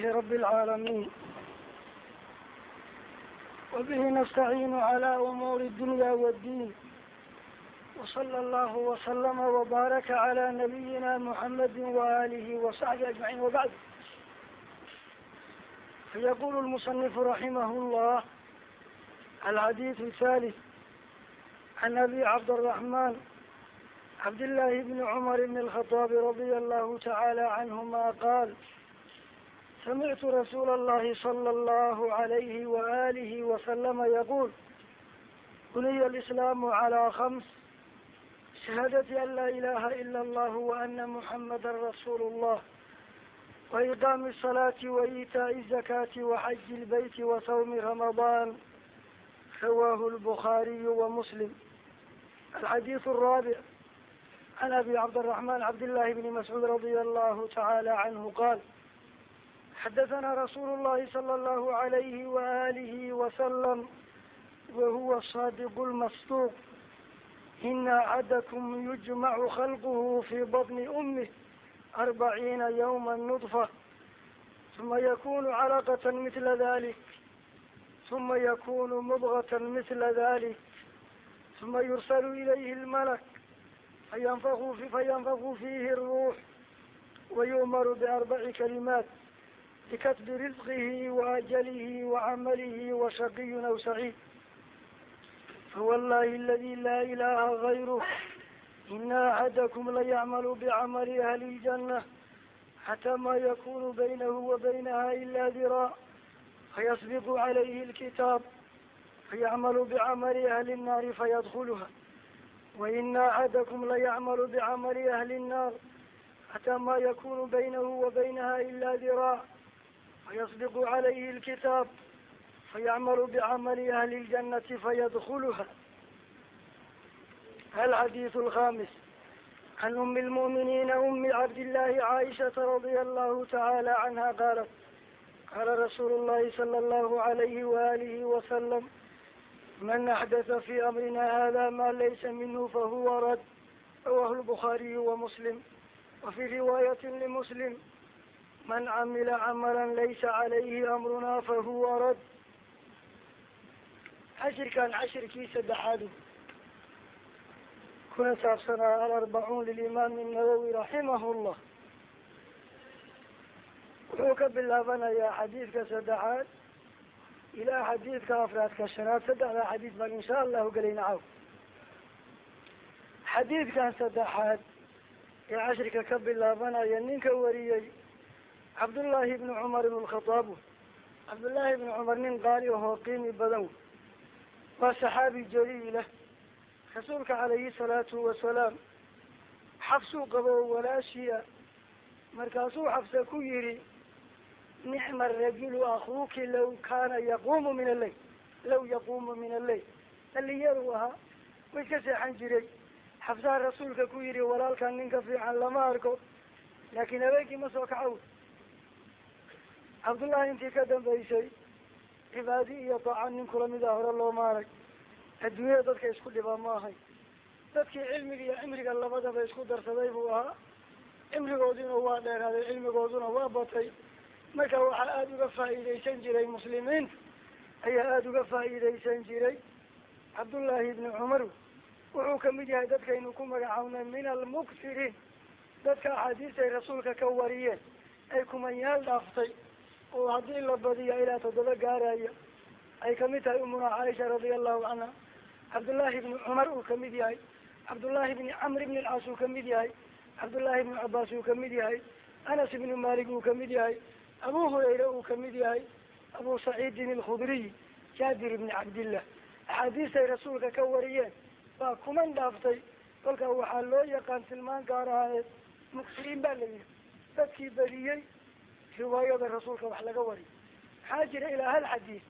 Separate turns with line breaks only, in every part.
لله رب العالمين وبه نستعين على أمور الدنيا والدين وصلى الله وسلم وبارك على نبينا محمد وآله وصحبه أجمعين وبعد فيقول المصنف رحمه الله الحديث الثالث عن أبي عبد الرحمن عبد الله بن عمر بن الخطاب رضي الله تعالى عنهما قال سمعت رسول الله صلى الله عليه وآله وسلم يقول بني الإسلام على خمس شهادة أن لا إله إلا الله وأن محمدا رسول الله وإقام الصلاة وإيتاء الزكاة وحج البيت وصوم رمضان رواه البخاري ومسلم الحديث الرابع عن أبي عبد الرحمن عبد الله بن مسعود رضي الله تعالى عنه قال xadathana rasuulu llahi sala allahu alayhi waalihi wasalam wahuwa saadiqu lmasduuq ina axadakum yujmacu khalquhu fii batni ummih arbaciina yawma nudfa uma yakunu calaqata mitla dalik uma yakunu mudgata mitla dalik uma yursalu ilayhi lmalak fayanfaku fayanfaku fiihi ruux wayu'maru biarbaci kalimaat بكتب رزقه وأجله وعمله وشقي أو سعيد فوالله الذي لا إله غيره إن أحدكم ليعمل بعمل أهل الجنة حتى ما يكون بينه وبينها إلا ذراع فيسبق عليه الكتاب فيعمل بعمل أهل النار فيدخلها وإن أحدكم ليعمل بعمل أهل النار حتى ما يكون بينه وبينها إلا ذراع فيسبق عليه الكتاب فيعمل بعمل أهل الجنة فيدخلها الحديث الخامس عن أم المؤمنين أم عبد الله عائشة رضي الله تعالى عنها قالت قال رسول الله صلى الله عليه وآله وسلم من أحدث في أمرنا هذا ما ليس منه فهو رد رواه البخاري ومسلم وفي رواية لمسلم man camila camalan laysa calayhi amrunaa fahuwa rad cashirkan cashirkii saddexaadu kuna saabsanaa alarbacuun lilimaami nawowi raximahu llah wuxuu ka bilaabanayaa xadiidka saddexaad ilaa xadiidka afraadka shanaad saddexdaa xadiid baan insha allahu gelayna caw xadiidkan saddexaad ee cashirka ka bilaabanaya ninka wariyey cabdullaahi ibni cumar ibn khaaab cabdullaahi ibni cumar nin qaali ahoo qiimi badan. Waa saxaabi jaliila rasuulka calayhi salaatu wasalaam xabsuu qabo walaashiya. Markaasuu xabse ku yihi nicma arajulu akhuuki law kaana yaquumu min alleyl law yaquumu min alleyl dhalinyaruu ahaa way iska seexan jiray. Xabsaha rasuulka ku yihi walaalkan ninka fiican lama arko laakiin habeenkii ma soo kacaw cabdullaahi intii ka dambaysay cibaadi iyo dacan nin kula mida ah hore looma arag adduunyada dadka isku dhibaa ma ahay. Dadkii cilmiga iyo cimriga labadaba isku darsaday buu ahaa. Cimrigoodina waa dheeraaday cilmigooduna waa batay. Marka waxaa aada uga faa'iidaysan jiray muslimiinta ayaa aada uga faa'iidaysan jiray cabdullaahi ibni cumar wuxuu ka mid yahay dadkaynu ku magacownay min almuksiriin dadka axaadiista ay rasuulka ka wariyeen ay kumanyaal dhaaftay oo haddii la badiya ilaa toddoba gaaraya ay ka mid tahay umuna caaisha radia allahu canha cabdullaahi ibni cumar uu ka mid yahay. Cabdullaahi ibni camr ibni alcaas uu ka mid yahay. Cabdullaahi ibni cabaas uu ka mid yahay. Anas ibni malik uu ka mid yahay. Abu hurayra uu ka mid yahay. Abu saciidin alkhudriy jaabir ibni cabdillah. Axaadiistay rasuulka ka wariyeen baa kuman dhaaftay kolkaa waxaa loo yaqaan tilmaan gaar ahaaneed muksiriin baa la yihi dadkii badiyey riwaayada rasuulka wax laga wariyo maxaa jira ilaa hal xadiis?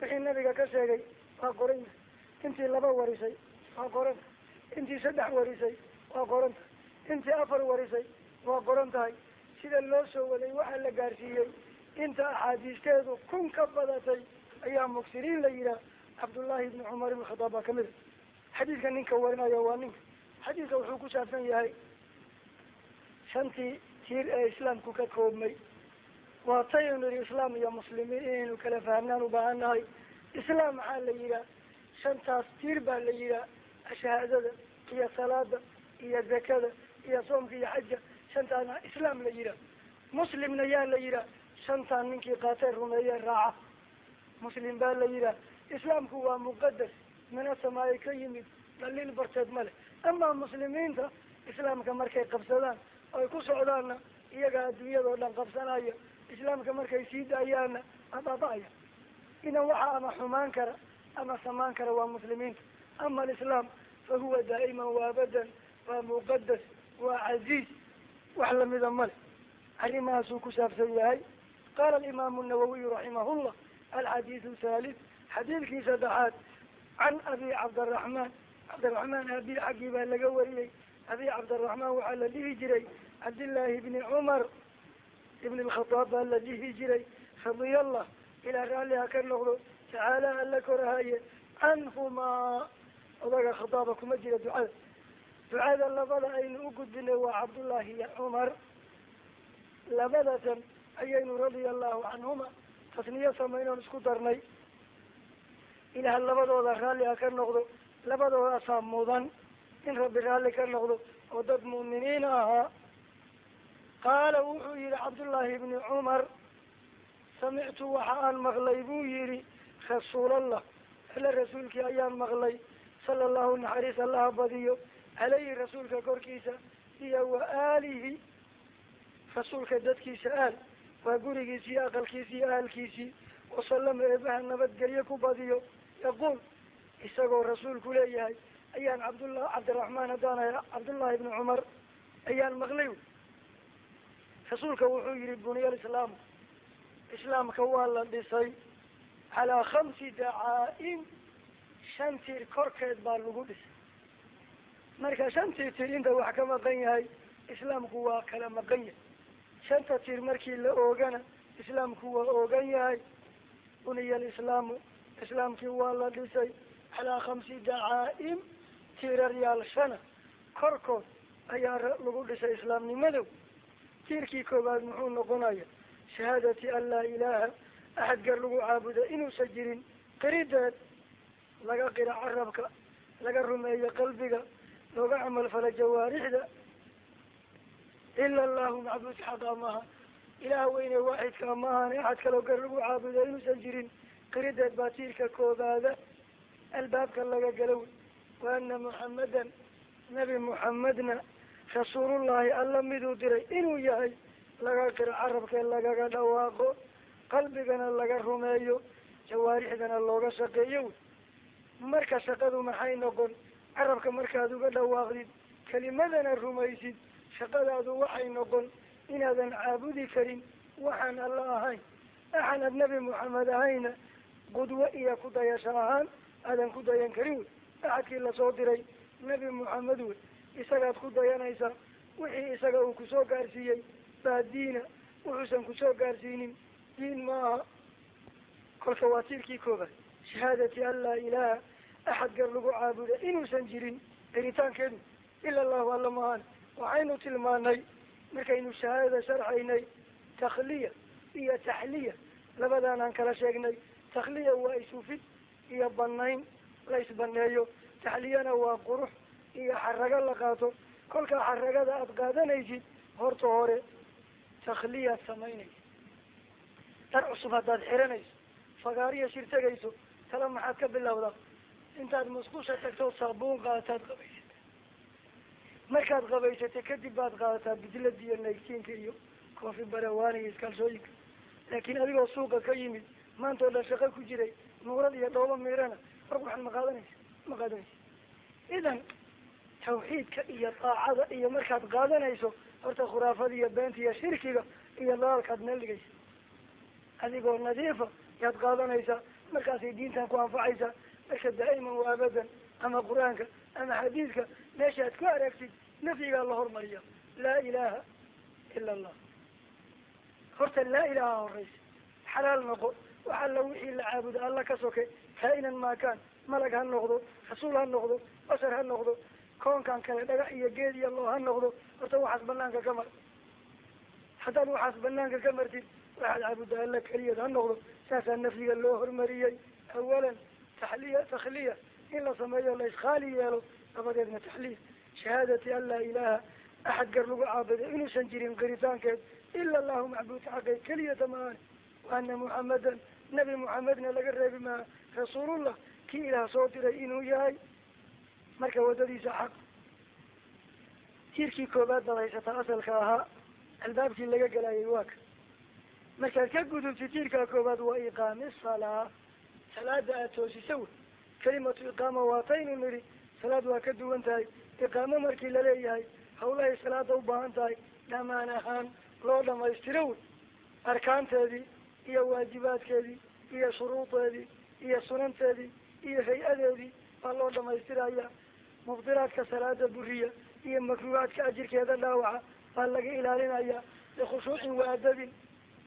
Wixii nabiga ka sheegay waa qoranta intii laba warisay waa qoranta intii saddex warisay waa qoranta intii afar warisay waa qoran tahay. Sida loo soo waday waxaa la gaarsiiyey inta axaadiisteedu kun ka badatay ayaa muksiriin la yidhaah cabdullaahi ibni cumar ibn khadaab baa ka mid a xadiidka ninka warinayo waa ninka. Xadiidka wuxuu ku saabsan yahay shantii tiir ee islaamku ka koobmay waa taynu nihi islaam iyo muslimiin inaynu kala fahamnaan ubaahan nahay islaam maxaa la yidhaha shantaas tiir baa la yidhaha shahaadada iyo salaada iyo zakada iyo soomka iyo xaja shantaana islaam la yidhaha muslimna yaa la yidhaha shantaan ninkii qaatay rumeeye raaca. Muslim baa la yidhaha islaamku waa muqadas mina samaayo ka yimid dhaliil barteed ma leh. Amaa muslimiinta islaamka markay qabsadaan oy ku socdaanna iyagaa adduunyadao dhan qabsanaya islaamka markay sii daayaana abaaba-aya idan waxaa ama xumaan kara ama samaan kara waa muslimiinta. Ama alislaam fa huwa daa'iman waa abadan waa muqadas waa caziiz wax lamida male arrimahaasuu ku saabsan yahay. Qaala alimaamu nawawiyu raximahullah alxadiidu thalith xadiidkii saddexaad can abi cabdiraxmaan cabdiraxmaan abi xaggii baa laga wariyey. Abi cabdiraxmaan waxaa la dhihi jiray cabdillaahi bni cumar ibn alkhadaab baa la dhihi jiray radiya allah ilaa raalli ha ka noqdo tacaala alla korahaye canhumaa odaga khadaaba kuma jira ducada. Ducada labada aynu u gudbinay waa cabdullaahi iyo cumar. Labadatan ayaynu radia allahu canhuma tasniyo samaynoon isku darnay. Ilaah labadooda raalli ha ka noqdo labadoodasaa mudan. In rabbi raalli ka noqdo oo dad mu'miniin ahaa qaala wuxuu yihi cabdullaahi bni cumar samictu waxa aan maqlay buu yihi rasuulallah alle rasuulkii ayaan maqlay sala allahu naxariis allaha badiyo caleyhi rasuulka korkiisa iyo wa aalihi rasuulka dadkiisa aal waa gurigiisi iyo aqalkiisi iyo ahalkiisii wasalama eebaha nabadgelyo ku badiyo yaquul isagoo rasuulku leeyahay ayaan cabdullah cabdiraxmaan haddaan ahay cabdullahi ibni cumar ayaan maqlay rasuulka wuxuu yihi buniya alislaamu islaamka waa la dhisay calaa khamsi dacaa-in shan tir korkeed baa lagu dhisay. Marka shantii tir inta wax ka maqan yahay islaamku waa kala maqan yahay. Shanta tir markii la oogana islaamku waa oogan yahay buniya alislaamu islaamkii waa la dhisay calaa khamsi dacaa-im tiiraryaal shana korkood ayaa lagu dhisay islaamnimadow tiirkii koowaad muxuu noqonaya shahaadati an laa ilaaha axad gar lagu caabuda inuusan jirin qirideed laga qira carabka laga rumeeyo qalbiga looga camal fala jawaarixda. Ila allahu macbuud xaqa maaha. Ilaah weyne waaxidka maahane axad kaloo gar lagu caabuda inuusan jirin qirideed baa tiirka koobaada albaabka laga gala wey wa ana muxammadan nabi muxammedna rasuulullahi alla miduu diray inuu yahay laga qiro carabkee lagaga dhawaaqo qalbigana laga rumeeyo jawaarixdana looga shaqeeyo. Wey marka shaqadu maxay noqon? Carabka markaad uga dhawaaqdid kelimadana rumaysid shaqadaadu waxay noqon inaadan caabudi karin waxaan alla ahayn. Axanad nabi moxamed ahayna qudwo iyo ku dayasho ahaan aadan ku dayan karin. Wey axadkii la soo diray nebi moxamed wey isagaad ku dayanaysaa wixii isaga uu ku soo gaarsiiyey baa diina wuxuusan ku soo gaarsiinin diin maaha kolka waa tiirkii koobaad shahaadati an laa ilaaha axad gar lagu caabuda inuusan jirin eritaankeedu ila allahu alla mahaan waxaynu tilmaanay markaynu shahaadada sharxaynay takhliya iyo taxliya labadaanaan kala sheegnay. Takhliya waa isufid iyo banayn la isbaneeyo taxliyana waa qurux iyo xarago la qaato. Kolkaa xaragada aada qaadanaysid horta hore takhliyaad samaynaysa dhar cusub haddaad xiranayso fagaariya shir tegayso tala maxaad ka bilowdaa intaad musqusha tagto saabuun qaataad qabaysata markaad qabaysatay kadib baad qaadataa bijlada iyo naygtiinka iyo koofi barawaani iyo iskaalsooyinka. Laakiin adigoo suuqa ka yimid maanta oo dhan shaqo ku jiray nuurad iyo dhoobo miirana war waxan ma qaadanaysa ma qaadanaysa idan tawxiidka iyo daacada iyo markaad qaadanayso horta khuraafada iyo beenta iyo shirkiga iyo dalaalkaad meel adigoo nadiifa yaad qaadanaysaa markaasay diintan ku anfacaysaa marka daa'iman wa abadan ama qur'aanka ama xadiidka meeshaad ku aragtid nafyigaa la hormariya laa ilaha ila allah horta laa ilaha horeysa xalaal noqo. Wax alla wixii la caabudo alla ka soke kaa-inan maakaan malag ha noqdo rasuul ha noqdo basar ha noqdo koonkan kale dhagax iyo geed iyo loo ha noqdo horta waxaas banaanka ka mar. Haddaad waxaas banaanka ka martid waxaad caabuda alla keliyad ha noqdo saasaa nafyiga loo hormariyey. Awalan taxliya takhliya. In la sameeyo la iskhaali yeelo dabadeedna taxliya shahaadati an laa ilaaha axad gar lagu caabuday inuusan jirin qiritaankeed ila allahu macbuudka xaqay keliyata maani wa ana muxamadan nabi muxamedna laga reebi maa rasuulullah kii ilaah soo diray inuu yahay marka waddadiisa xaq tiirkii koobaad baad asalka ahaa albaabkii laga galayay waa ka. Markaad ka gudubti tiirkaa koobaad waa iqaami salaa salaada aada toosisa wey kalimatu iqaama waataynu nidhi salaad waa ka duwan tahay. Iqaamo markii la leeyahay hawlahay salaada u baahan tahay dhamaan ahaan loo dhamaystiro wey arkaanteedii iyo waajibaadkeedii iyo shuruudeedii iyo sunanteedii iyo hay'adeedii baa loo dhamaystiraya mubdilaadka salaada buriya iyo makruuhaadka ajirkeeda dhaawaca baa laga ilaalinaya bikhushuucin waadabin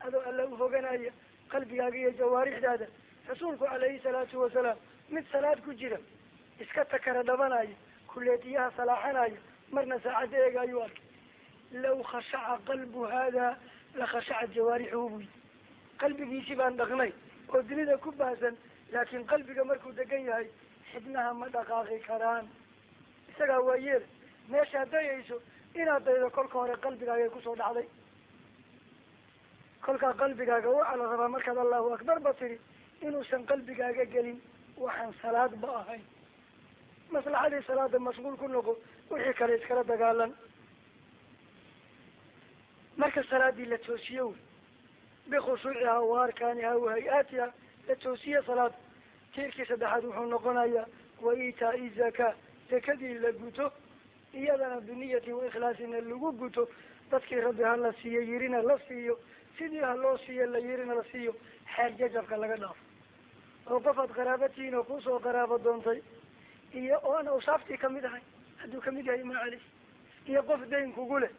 adoo alla ufoganaya qalbigaaga iyo jawaarixdaada. Rasuulku calayhi salaatu wasalaam mid salaad ku jira iska takara dhabanaya kuleetiyaha salaaxanaya marna saacadda eegayuu arkay. Law khashaca qalbu haadaa la khashaca jawaarixuhu buyi qalbigiisi baan dhaqnay oo dunida ku baahsan laakiin qalbiga markuu degan yahay xibnaha ma dhaqaaqi karaan isagaa waa yeel meeshaad dayayso inaad daydo kolka hore qalbigaagay ku soo dhacday. Kolkaa qalbigaaga waxaa la rabaa markaad allahu akbar ba tiri inuusan qalbigaaga gelin waxaan salaad ba ahayn. Maslaxadii salaada mashguul ku noqo wixii kale iskala dagaalan. Marka salaadii la toosiye wey bikhushuuciha wa arkaaniha wa hay'aatiha la toosiye salaada tiirkii saddexaad wuxuu noqonayaa wa itaa-i zakaa zakadii la guto iyadana biniyatin wa ikhlaasina lagu guto dadkii rabbi ha la siiyo yirina la siiyo sidii ha loo siiyo la yirina la siiyo xeer jajabka laga dhaafo. Oo qofaad qaraabatihiin oo ku soo qaraabo doontay iyo oo aan awsaaftii ka mid ahay hadduu ka mid yahay macali iyo qof dayn kugu leh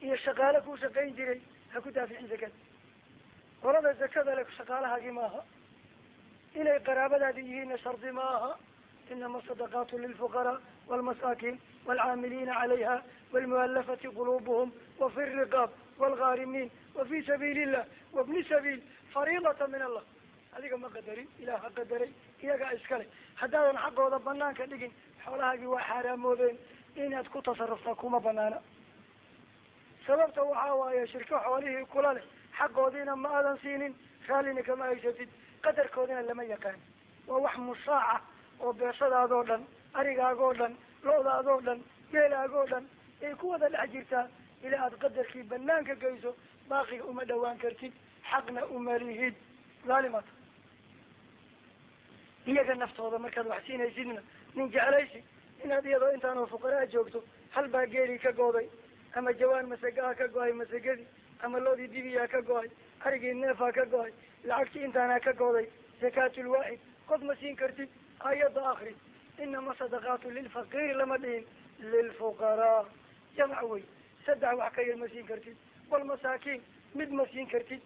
iyo shaqaale ku shaqayn jiray ha ku daaficin zakada qolada zakada le shaqaalahaagii maaha inay qaraabadaadi yihiinna shardi ma aha inama asadaqaatu lilfuqaraa walmasaakiin waalcaamiliina calayha walmualafati quluubuhum wafi riqaab waalgaarimiin wafi sabiili illah wabni sabiil fariidata min allah adiga ma qadarin ilaah ha qadaray iyagaa iskale haddaadan xaqooda banaanka dhigin xoolahaagii waa xaaraamoodeen inaad ku tasaruftaa kuma banaana sababta waxaa waaye shirko xoolihii kula leh xaqoodiina ma aadan siinin raallina kama haysatid qadarkoodina lama yaqaan waa wax mushaaca oo beeshadaadoo dhan arigaagoo dhan lo-daadoo dhan geelaagoo dhan ay ku wada dhex jirtaa ilaa aada qadarkii banaanka geyso baaqiga uma dhawaan kartid xaqna uma lihid dhaalimata iyaga naftooda markaad wax siinaysidna nin jeclaysi inaad iyadoo intaanoo fuqaraa joogto hal baa geelii ka gooday ama jawaan masegaha ka go'ay masegadii ama loodii dibiyaa ka go'ay arigii neefaa ka go'ay lacagtii intaanaa ka gooday zakaatulwaaxid qof ma siin kartid aayadda akri inama sadaqaatu lilfaqiiri lama dhihin lilfuqaraa jamac wey saddex wax ka yar ma siin kartid walmasaakiin mid ma siin kartid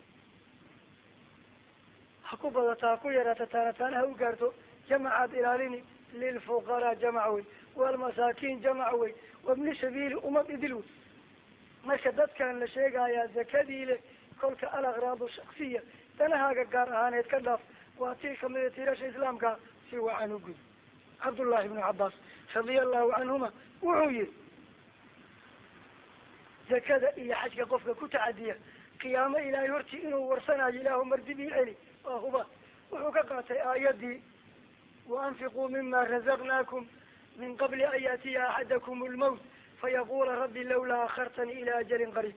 ha ku badata ha ku yaraata taana taana ha u gaarto jamacaad ilaalini lilfuqaraa jamac wey walmasaakiin jamac wey wabni sabiili umad idil wey marka dadkan la sheegayaa zakadii leh kolka alaqraadu shaksiya danahaaga gaar ahaaneed ka dhaaf waa tii kamida tiirasha islaamka si wacan u gud cabdullahi ibnu cabaas radia allahu canhuma wuxuu yihi zakada iyo xajka qofka ku tacadiya qiyaamo ilaahay hortii inuu warsanayo ilaahu mardib ii celi. Waa huba. Wuxuu ka qaatay aayadii waanfiquu mima razaqnaakum min qabli an yaatiya axadakum lmawt fayaqula rabbi lawlaa akhartanii ila ajalin qariib.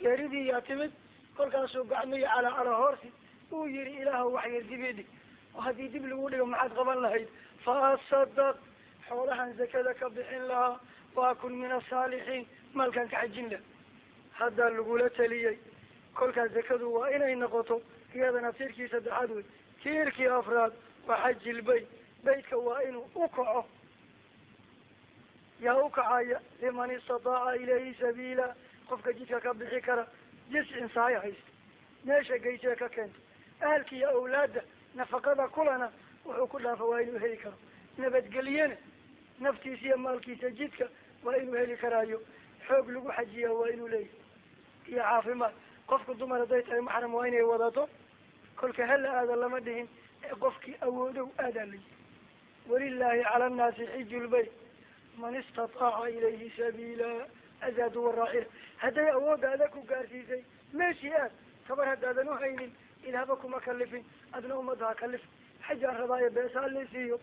Geeridii yaa timid kolkaasuu gacmihi calaa cala hoorsi uu yihi ilaahu wax yar dib idhig oo haddii dib lagu dhigo maxaad qaban lahayd fa asadaq xoolahan zakada ka bixin lahaa waa kun min asaalixiin maalkan ka xajin lah haddaa lagula taliyey kolkaas zakadu waa inay noqoto iyadana tiirkii saddexaad wey tiirkii afraad waa xajil bayt baytka waa inuu u kaco yaa u kacaya liman istataaca ilayhi sabiila qofka jidka ka bixi kara jiscin sahay haysta meesha geysee ka keento ahalka iyo awlaadda nafaqada kulana wuxuu ku dhaafa waa inuu heli karo. Nabadgelyena naftiisa iyo maalkiisa jidka waa inuu heli karaayo. Xoog lagu xajiya waa inuu leeyahy iyo caafimaad. Qofku dumar hadday tahay maxram waa inay wadato. Kolka hala aada lama dhihin ee qofkii awoodow aadaa la yiri walilaahi cala annaasi xiju lbayt man istataaca ilayhi sabiila azaadu waraaxila hadday awooddaada ku gaarsiisay meeshii aad tabar haddaadan uhaynin ilaahba kuma kalifin adna ummadda ha kalifin xajaan rabaayo beesa alisiiyo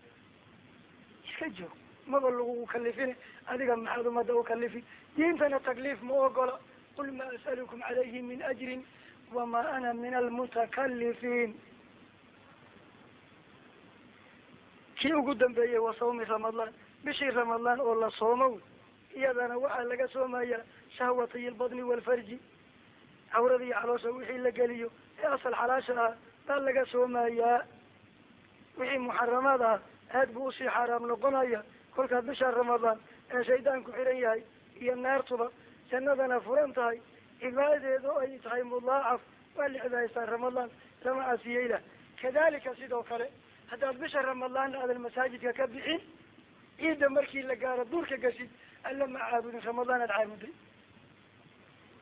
iska joog maba lagugu kalifine adiga maxaad ummadda ukalifi diintana takliif ma ogola qul ma as'alukum calayhi min ajrin wama ana min almutakalifiin kii ugu dambeeyey wa sawmi ramadaan bishii ramadaan oo la soomo iyadana waxaa laga soomayaa shahwatay lbadni waalfarji cawrada iyo caloosha wixii la geliyo ee asal xalaasha ah baa laga soomayaa wixii muxaramaad ah aad buu u sii xaaraam noqonaya. Kolkaa bisha ramadaan ee shaydaanku xiran yahay iyo naartuba jannadana furan tahay. Cibaadadeeda oo ay tahay mudaacaf waa la cibaadaystaan ramadaan lama caasiyey lah kadalika sidoo kale haddaad bisha ramadaanna aadan masaajidka ka bixin ciidda markii la gaaro duurka gashid alla ma caabudin ramadaan aad caabuday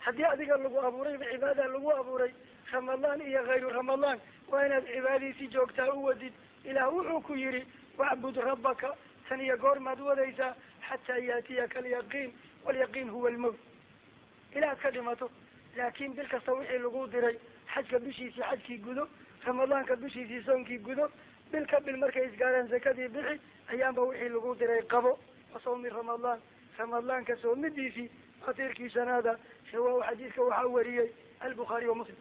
haddii adiga lagu abuurayba cibaada lagu abuuray ramadaan iyo hayru ramadaan waa inaad cibaadadiisi joogtaa u wadid. Ilaah wuxuu ku yihi wacbud rabbaka. Tan iyo goormaad wadaysaa xataa yaatiyaka alyaqiin walyaqiin huwa almowt ilaad ka dhimato. Laakin bil kasta wixii lagu diray xajka bishiisii xajkii gudo ramadaanka bishiisii soonkii gudo bil ka bil markay isgaaraan zakadii bixi ayaanba wixii lagu diray qabo. Wa sawmi ramadaan. Ramadaanka soomidiisii fatiirkii shanaada. Shawaa xadiidka waxaa wariyey albukhaari wa muslim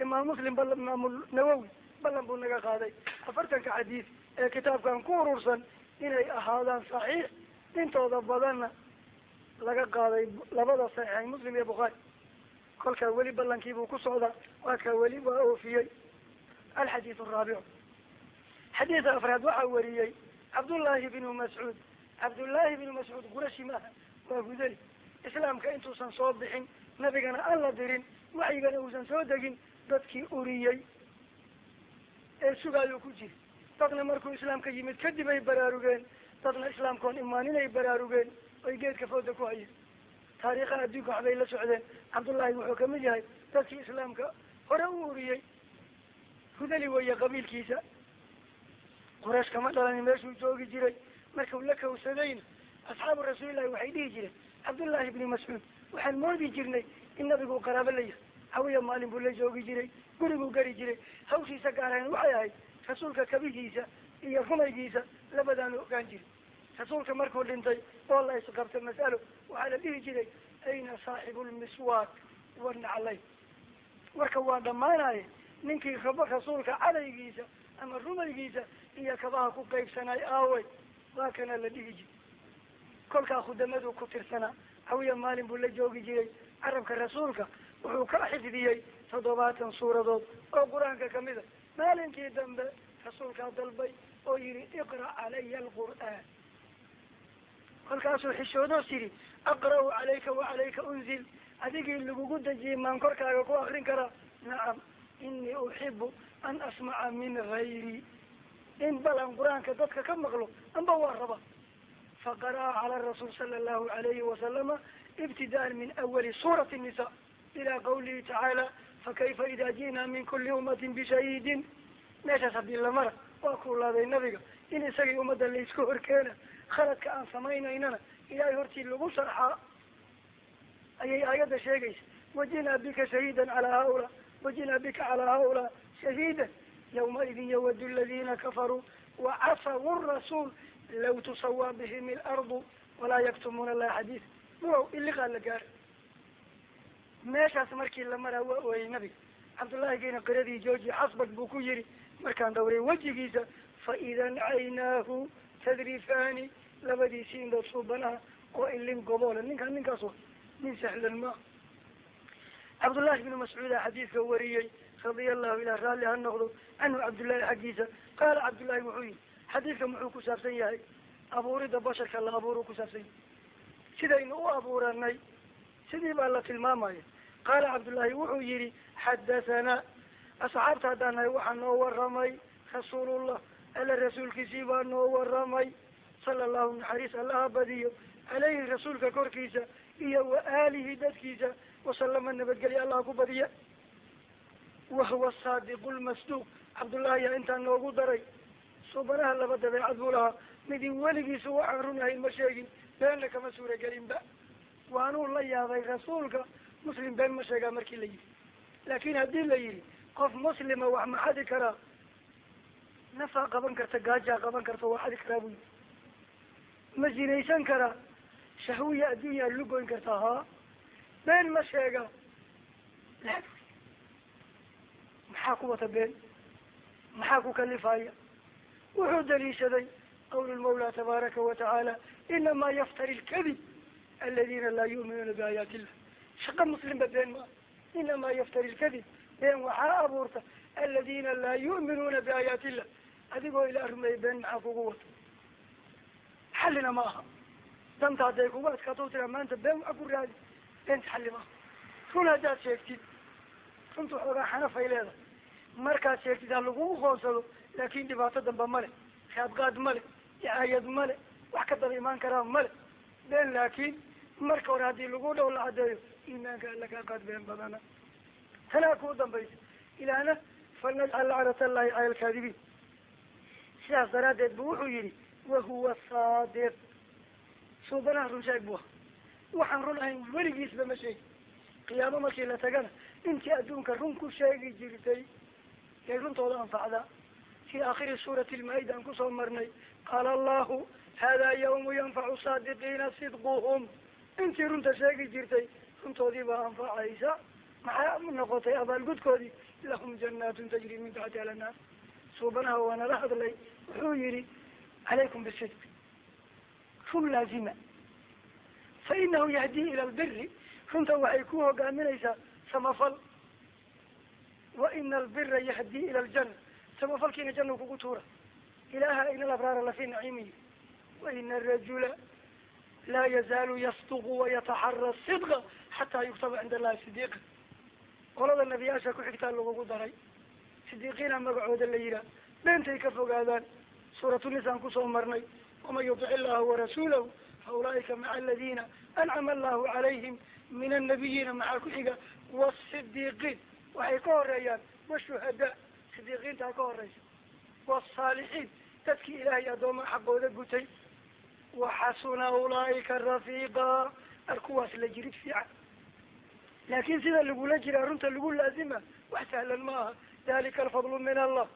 imaam muslim bal imaamu nawowi ballan buu naga qaaday. Afartanka xadiid ee kitaabkan ku urursan inay ahaadaan saxiix intooda badanna laga qaaday labada saxiixay muslim iyo bukhaari kolkaa weli ballankiibuu ku socdaa waa kaa weli waa oofiyey. Alxadiid araabicu xadiidka afraad waxaa wariyey cabdullaahi bnu mascuud. Cabdullaahi bnu mascuud qurashi maaha waa hudali islaamka intuusan soo bixin nabigana aan la dirin waxyigana uusan soo degin dadkii uriyey ee sugaayuu ku jiri dadna markuu islaamka yimid kadib ay baraarugeen. Dadna islaamkoon imaan inay baraarugeen oy geedka fooda ku hayeen. Taariikhaha adduunka waxbay la socdeen cabdullaahi wuxuu ka mid yahay dadkii islaamka hore u uriyey hudali weeye qabiilkiisa. Quraysh kama dhalanin meeshuu joogi jiray. Markuu la kawsadayna asxaabu rasuulillahi waxay dhihi jireen cabdullaahi bni mascuud waxaan moodi jirnay in nabigu qaraabo la yahay hawiya maalin buu la joogi jiray guriguu gari jiray hawshiisa gaarayn waxay ahayd rasuulka kabihiisa iyo rumaygiisa labadaanu ogaan jiray. Rasuulka markuu dhintay oo la isqabtay mas'alo waxaa la dhihi jiray ayna saaxibu lmiswaak wanaclayn warka waa dhammaanaye ninkii rabo rasuulka cadaygiisa ama rumaygiisa iyo kabaha ku qaybsanay aawey waa kana la dhihi jiray. Kolkaa khudamadu ku tirsanaa hawiya maalin buu la joogi jiray carabka rasuulka wuxuu ka xifdiyey toddobaatan suuradood oo qur'aanka ka mid a. Maalinkii dambe rasuulkaa dalbay oo yihi iqra' calaya alqur'aan. Kolkaasuu xishoodo tiri aqra'u calayka wacalayka unzil. Adigii lagugu dejiyey maan korkaaga ku akrin karaa nacam inii uxibu an asmaca min gayri in bal aan qur'aanka dadka ka maqlo amba waa raba. Faqara'a cala rasuul sala allahu alayhi wasalama ibtidaan min awali suurati nisa ila qawlihi tacaala fakayfa ida ji'naa min kuli ummatin bishahiidin meeshaas haddii lamara waa kuulaaday nabiga in isagii ummadda la isku horkeena khaladka aan samaynaynana ilaahay hortii lagu sharxaa ayay aayadda sheegaysa wajinaa bika shahiidan calaa haulaa wajinaa bika calaa haulaa shahiidan yawmaidin yawadu aladina kafaruu wacasawu rasuul law tusawaa bihim ilardu walaa yaktumuuna allaha xadiid durow iliqaa la gaara meeshaas markii la maraa waa ooyey nabiga cabdullaahi giina qiradii jooji xasbag buu ku yihi markaan dawray wejigiisa faidan caynaahu tadrifaani labadiisii indhood suubanaha oo ilin goboole ninkaan ninkaas nin sahlan maa cabdullaahi bnu mascuuda xadiidka wariyey radia allahu ilah raalli ha noqdo canhu cabdullaahi xaggiisa. Qaala cabdullaahi wuxuu yihi xadiidka muxuu ku saabsan yahay abuurida basharka la abuuru ku saabsan yahay. Sidaynu u abuuranay sidii baa la tilmaamaya qaala cabdullaahi wuxuu yihi xadathana asxaabta haddaan nahay waxaa noo waramay rasuulullah alla rasuulkiisii baa noo waramay sala allahu naxariis allaha badiyo caleyhi rasuulka korkiisa iyo wa aalihi dadkiisa wasalama nabadgelya allah ku badiya wahuwa saadiqu lmasduuq cabdullahi yaa intaa noogu daray subanaha laba dabeecad buu lahaa midii weligiisu waxaan run ahayn ma sheegin beenna kama suuragelinba waanuu la yaabay rasuulka muslim been ma sheegaa markii la yidhi laakin haddii la yidhi qof muslima wax ma xadi karaa nafaa qaban karta gaajaa qaban karta waa xadi karaa buu yidhi ma zinaysan karaa shahwiya adduunyaa lugoyn kartaa haa been ma sheegaa la maxaa ku wata been maxaa ku kalifaya wuxuu daliishaday qawl lmawla tabaaraka wa tacaala inamaa yaftari lkadib aladina laa yu'minuuna biaayaati illah shaqa muslimba been maa inamaa yaftari lkadib been waxaa abuurta aladina laa yu'minuuna biaayaati illah adigoo ilaa rumeeyay been maxaa kugu wata xallina ma aha danta hadday kugu adkaato tiraa maanta been waxa ku raadi beenta xalli maaha run haddaad sheegtid runta waxoogaa xanafay leedahay markaad sheegtid ha lagugu qoonsado laakin dhibaato damba male raadqaad male icaayad male wax ka daba imaan karaa male been laakin marka hore haddii lagu dhow la cadeeyo iimaanka alla kaa qaad been badana tanaa kuu dambaysa ilaahna falnajcal lacnat allahi cala alkaadibiin sidaas daraaddeed bu wuxuu yihi wahuwa saadiq suubanaha run sheeg bu aha waxaan run ahayn weligiisba ma sheegi qiyaamo markii la tagana intii adduunka run ku sheegi jirtay yay runtooda anfacdaa fi aakhiri suurati lmaa-ida aan ku soo marnay qaala allahu hada yawmu yanfacu saadiqiina sidquhum intii runta sheegi jirtay runtoodii baa anfacaysa maxaa noqotay? Abaalgudkoodii lahum jannaatun tajri min taxtiha alanhaar. Suubanaha waa nala hadlay. Wuxuu yihi calaykum bisidq run laazima. Fa inahu yahdii ila lbiri runta waxay ku hogaaminaysaa samafal. Wa ina albira yahdii ila aljanna. Samafalkiina janna kugu tuura. Ilaha ina alabraara lafi naciimiyi wa ina arajula laa yazaalu yasduqu wayataxara sidqa xataa yuktaba cinda allahi sidiiqa qolada nebiyaasha ku xigtaa lagugu daray sidiiqiina magacooda la yihaah beentay ka fogaadaan suuratunisaan ku soo marnay waman yutic illaha warasuulahu fa ulaa'ika maca aladina ancama allahu calayhim min annabiyiina maxaa ku xiga wasidiiqiin waxay ka horeeyaan washuhadaa sidiiqiintaa ka horeysa wasaalixiin dadkii ilaahay addooma xaqooda gutay waxasuna ulaa'ika rafiiqa ar kuwaas la jirid fiican laakin sida lagula jiraa runta lagu laazima wax sahlan ma aha dalika alfadlu min allah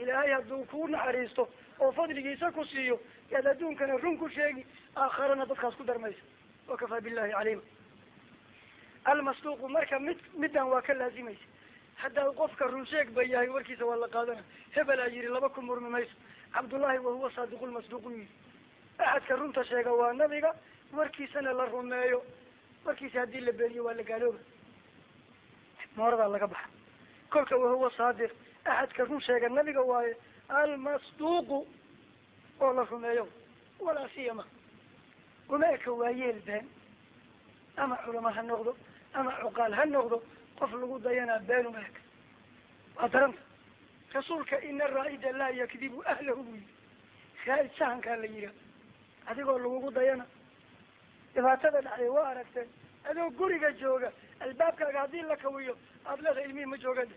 ilaahay hadduu ku naxariisto oo fadligiisa ku siiyo yaad adduunkana run ku sheegi aakharana dadkaas ku darmaysa wakafaa billahi calima almasduuqu marka mid middan waa ka laazimaysa haddaa qofka run sheeg ba yahay warkiisa waa la qaadana hebelaa yihi laba ku murmi mayso cabdullahi wahuwa saadiqu lmasduuqu yihi axadka runta sheega waa nabiga warkiisana la rumeeyo. Warkiisa haddii la beeniyo waa la gaalooba. Mooradaa laga baxa kolka wahuwa saadiq. Axadka run sheega nabiga waaye almasduuqu oo la rumeeyo. Walaa siyama. Uma eka waayeel been. Ama culama ha noqdo ama cuqaal ha noqdo qof lagu dayanaa been uma eka waa daranta. Rasuulka ina raa-ida laa yakdibu ahlahu buu yihi raa-id sahankaa la yihaa adigoo lagugu dayana. Dhibaatada dhacday waa aragteen. Adoo guriga jooga albaabkaaga haddii la kawiyo aada leedahay ilmihii ma joogada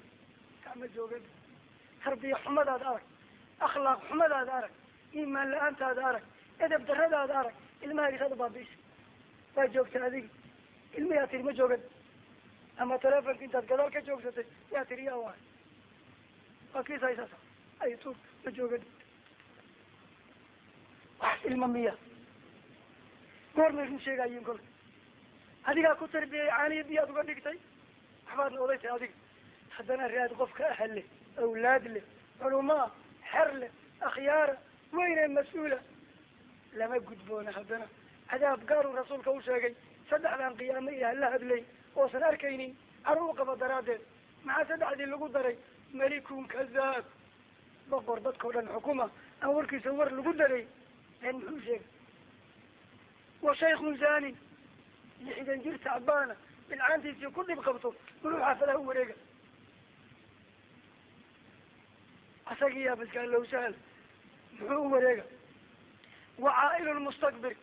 kama joogada tarbiya xumadaada arag. Akhlaaq xumadaada arag. Iimaan la'aantaada arag. Edeb daradaada arag. Ilmaha isaad ubaabiisa waa joogta adigi ilmihi aa tiri ma joogada ama telefonka intaad gadaal ka joogsatay yaa tiri yaa waay. Waa kiis haysasa ay ma joogada wax ilma miya. Goormay run sheegaayiin kolka adigaa ku tarbiyay caaniya biyaad uga dhigtay? Waxbaadna oday tahay adiga. Haddana raad qofka ahal leh awlaad leh culumaa xer leh akhyaara weyne mas'uula. Lama gudboona haddana. Cadaab gaaruu rasuulka u sheegay saddexdan qiyaamo iyo hala hadlay oosan arkaynin caro u qaba daraaddeed. Maxaa saddexdii lagu daray? Malikun kadaab boqor dadkao dhan xukuma aan warkiisa war lagu daray been muxuu sheegay wa shaykun zanin lixdan jir tacbaana bilcaantiisii ku dhib qabto muxuu xaafadaha u wareega asagii yaa baskaalow sahal muxuu u wareega wa caa'ilu mustakbir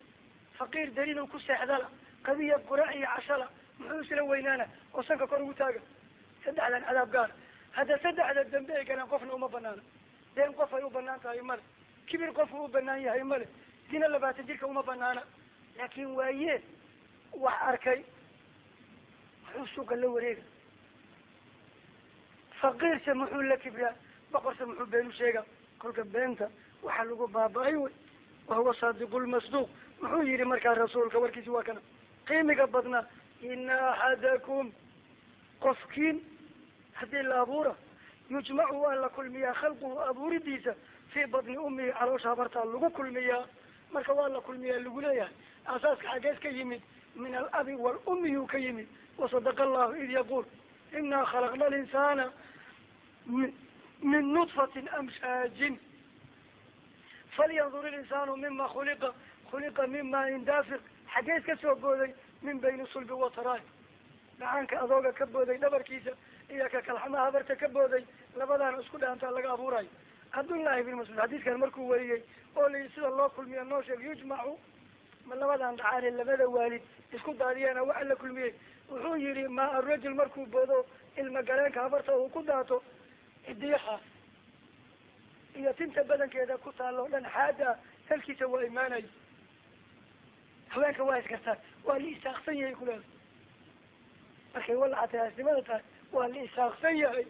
faqiir daliil ku seexdala qabiya quraac iyo cashala muxuu isla weynaana oo sanka kor ugu taaga saddexdan cadaab gaar hadda saddexda dambe ay galaan qofna uma banaana been qof ay u bannaan tahay male kibir qofku u banaan yahay male dina labaatan jirka uma banaana laakin waayee wax arkay muxuu suuqa la wareega. Faqiirse muxuu la kibraa boqorse muxuu been u sheega kolka beenta waxaa lagu baaba-ay wey. Wahuwa saadiqu lmasduuq muxuu yihi markaa rasuulka warkiisi waa kana. Qiimiga badnaa ina axadakum qofkiin haddii la abuura yujmacu waa la kulmiyaa khalquhu abuuridiisa fii badni umihi caloosha habartaa lagu kulmiyaa marka waa la kulmiyaa lagu leeyahay asaaska xaggees ka yimid min alabi walumiyuu ka yimid wasadaqa allahu id yaquul inaa khalaqna alinsaana min nudfatin amshaajin falyandur ilinsaanu mima khuliqa khuliqa min maain daafiq ka soo booday min bayni sulbi wataraay dhacaanka adooga ka booday dhabarkiisa iyo ka kalxamaha habarta ka booday labadaana isku dhaantaa laga abuurayo cabdullaahi bin mascuud xadiiskan markuu wariyey oo layihi sida loo kulmiya noo sheeg yujmacu ma labadan dhacaane labada waalid isku daadiyeena waxa la kulmiyey. Wuxuu yihi ma arajul markuu boodo ilma galeenka habarta uu ku daato idiixa iyo tinta badankeeda ku taalo dhan xaada halkiisa waa imaanayo haweenka waa iskartaan waa la isaaqsan yahay kuleeda markay walaxatay haasnimada tahay waa la isaaqsan yahay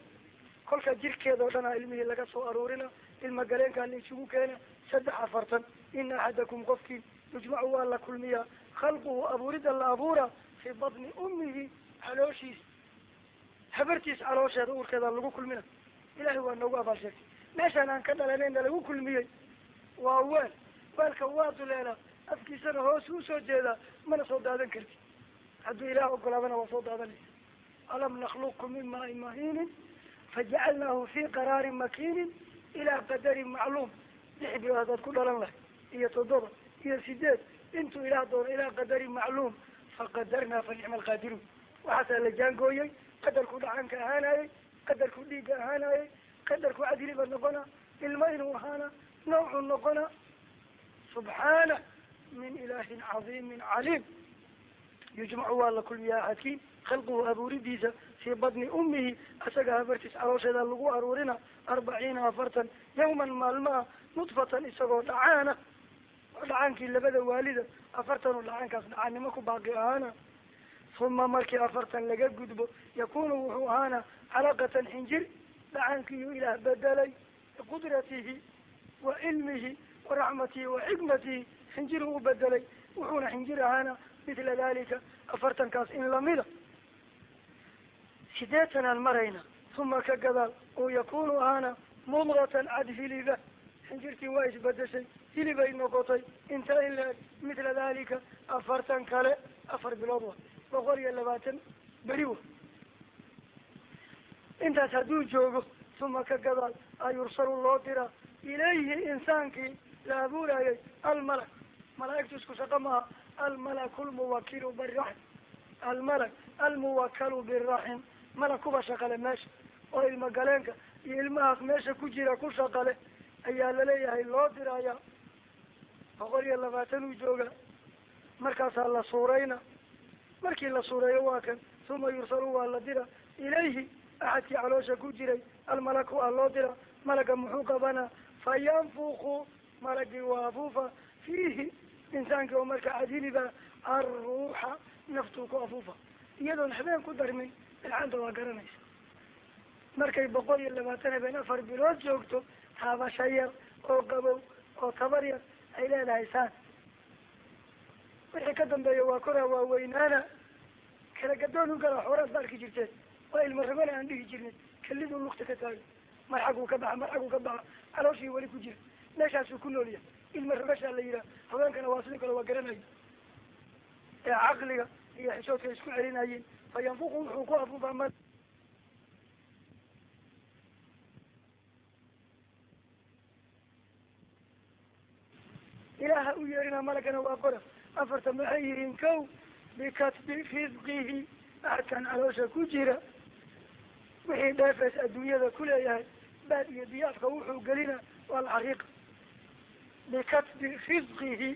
kolka jirkeeda o dhanaa ilmihii laga soo aruurina ilma galeenkaa la isugu keena saddex afartan ina axadakum qofkii yujmacu waa la kulmiyaa khalquhu abuurida la abuura fii batni ummihi calooshiis habartiis caloosheeda uurkeeda lagu kulmina. Ilahay waa noogu abaal sheegtay. Meeshaan aan ka dhalanayna lagu kulmiyey waa weel weelka waa duleelaa afkiisana hoos u soo jeedaa mana soo daadan karti hadduu ilaah ogolaadana waa soo daadanaysa. Alam nakluqkum min maai mahiinin fajacalnaahu fi qaraarin makiinin ilaa qadarin macluum lix bilood haddaad ku dhalan lahay iyo toddoba iyo sideed intuu ilaah doono ilaa qadarin macluum faqadarnaa fa nicma alqaadiruun waxaasaa la jaangooyey qadarku dhacanka ahaanayey qadarku dhiigga ahaanayey qadarku cadiliba noqona ilmo inuu ahaana nawcu noqona subxaana min ilaahin cadiimin caliim yujmacu waa la khalquhu abuuridiisa fii badni ummihi isaga habartiis caloosheeda lagu aruurina arbaciina afartan yawman maalmaa nudfatan isagoo dhacaana dhacaankii labada waalida afartanu dhacaankaas dhacaannimo ku baaqi ahaana uma markii afartan laga gudbo yakunu wuxuu ahaana calaqatan xinjir dhacaankiiyuu ilaah bedelay biqudratihi wa cilmihi wa raxmatihi wa xikmatihi xinjiruu u bedelay wuxuuna xinjir ahaana mithla dalika afartankaas in lamida sideetanaan marayna uma ka gadaal oo yakunu ahaana mudgatan cad hiliba xinjirtii waa isbedeshay hilibay noqotay inta in la-eg mithla dalika afartan kale afar bilood wa boqol iyo labaatan beri wa intaas hadduu joogo uma ka gadaal a yursalu loo diraa ilayhi insaankii la abuurayay almalak malaaigtu isku shaqo maaha almalaku lmuwakilu biraxim almalak almuwakalu biraxim malak kuba shaqale meesha oo ilma galeenka iyo ilmahaas meesha ku jira ku shaqale ayaa la leeyahay loo diraya boqol iyo labaatan uu jooga markaasaa la suurayna. Markii la suureeyo waa kan uma yursalu waa la dira. Ilayhi axadkii caloosha ku jiray almalaku waa loo dira. Malaga muxuu qabanaa fa yanfuku malagii waa afuufa. Fiihi insaankii oo marka cadiliba arruuxa naftuu ku afuufa. Iyadoon habeen ku darmin bilcanta waa garanaysa markay boqol iyo labaatan habeen afar bilood joogto taabasha yar oo qabow oo tabar yar ay leedahay saan wixii ka dambeeya waa koraa waa weynaana kala gadoon u gala xooraad ba arki jirteen waa ilma rabana aan dhihi jirnay keliduu lukta ka taaga mar xagguu ka baxa mar xagguu ka baxa calooshii weli ku jira meeshaasuu ku nool yahay ilma rabashaa la yidhaha haweenkana waa sidoo kale waa garanaya ee caqliga iyo xishoodka isku celinayeen fa yanfuqu wuxuu ku afuufaa ma ilaaha u yeerina malagana waa qora afarta maxay yihiin kow bikatbi risqihi axadkan caloosha ku jira. Wixii dheefees adduunyada kuleeyahay baad iyo diyaafka wuxuu gelina waa la xariiqa bikatbi risqihi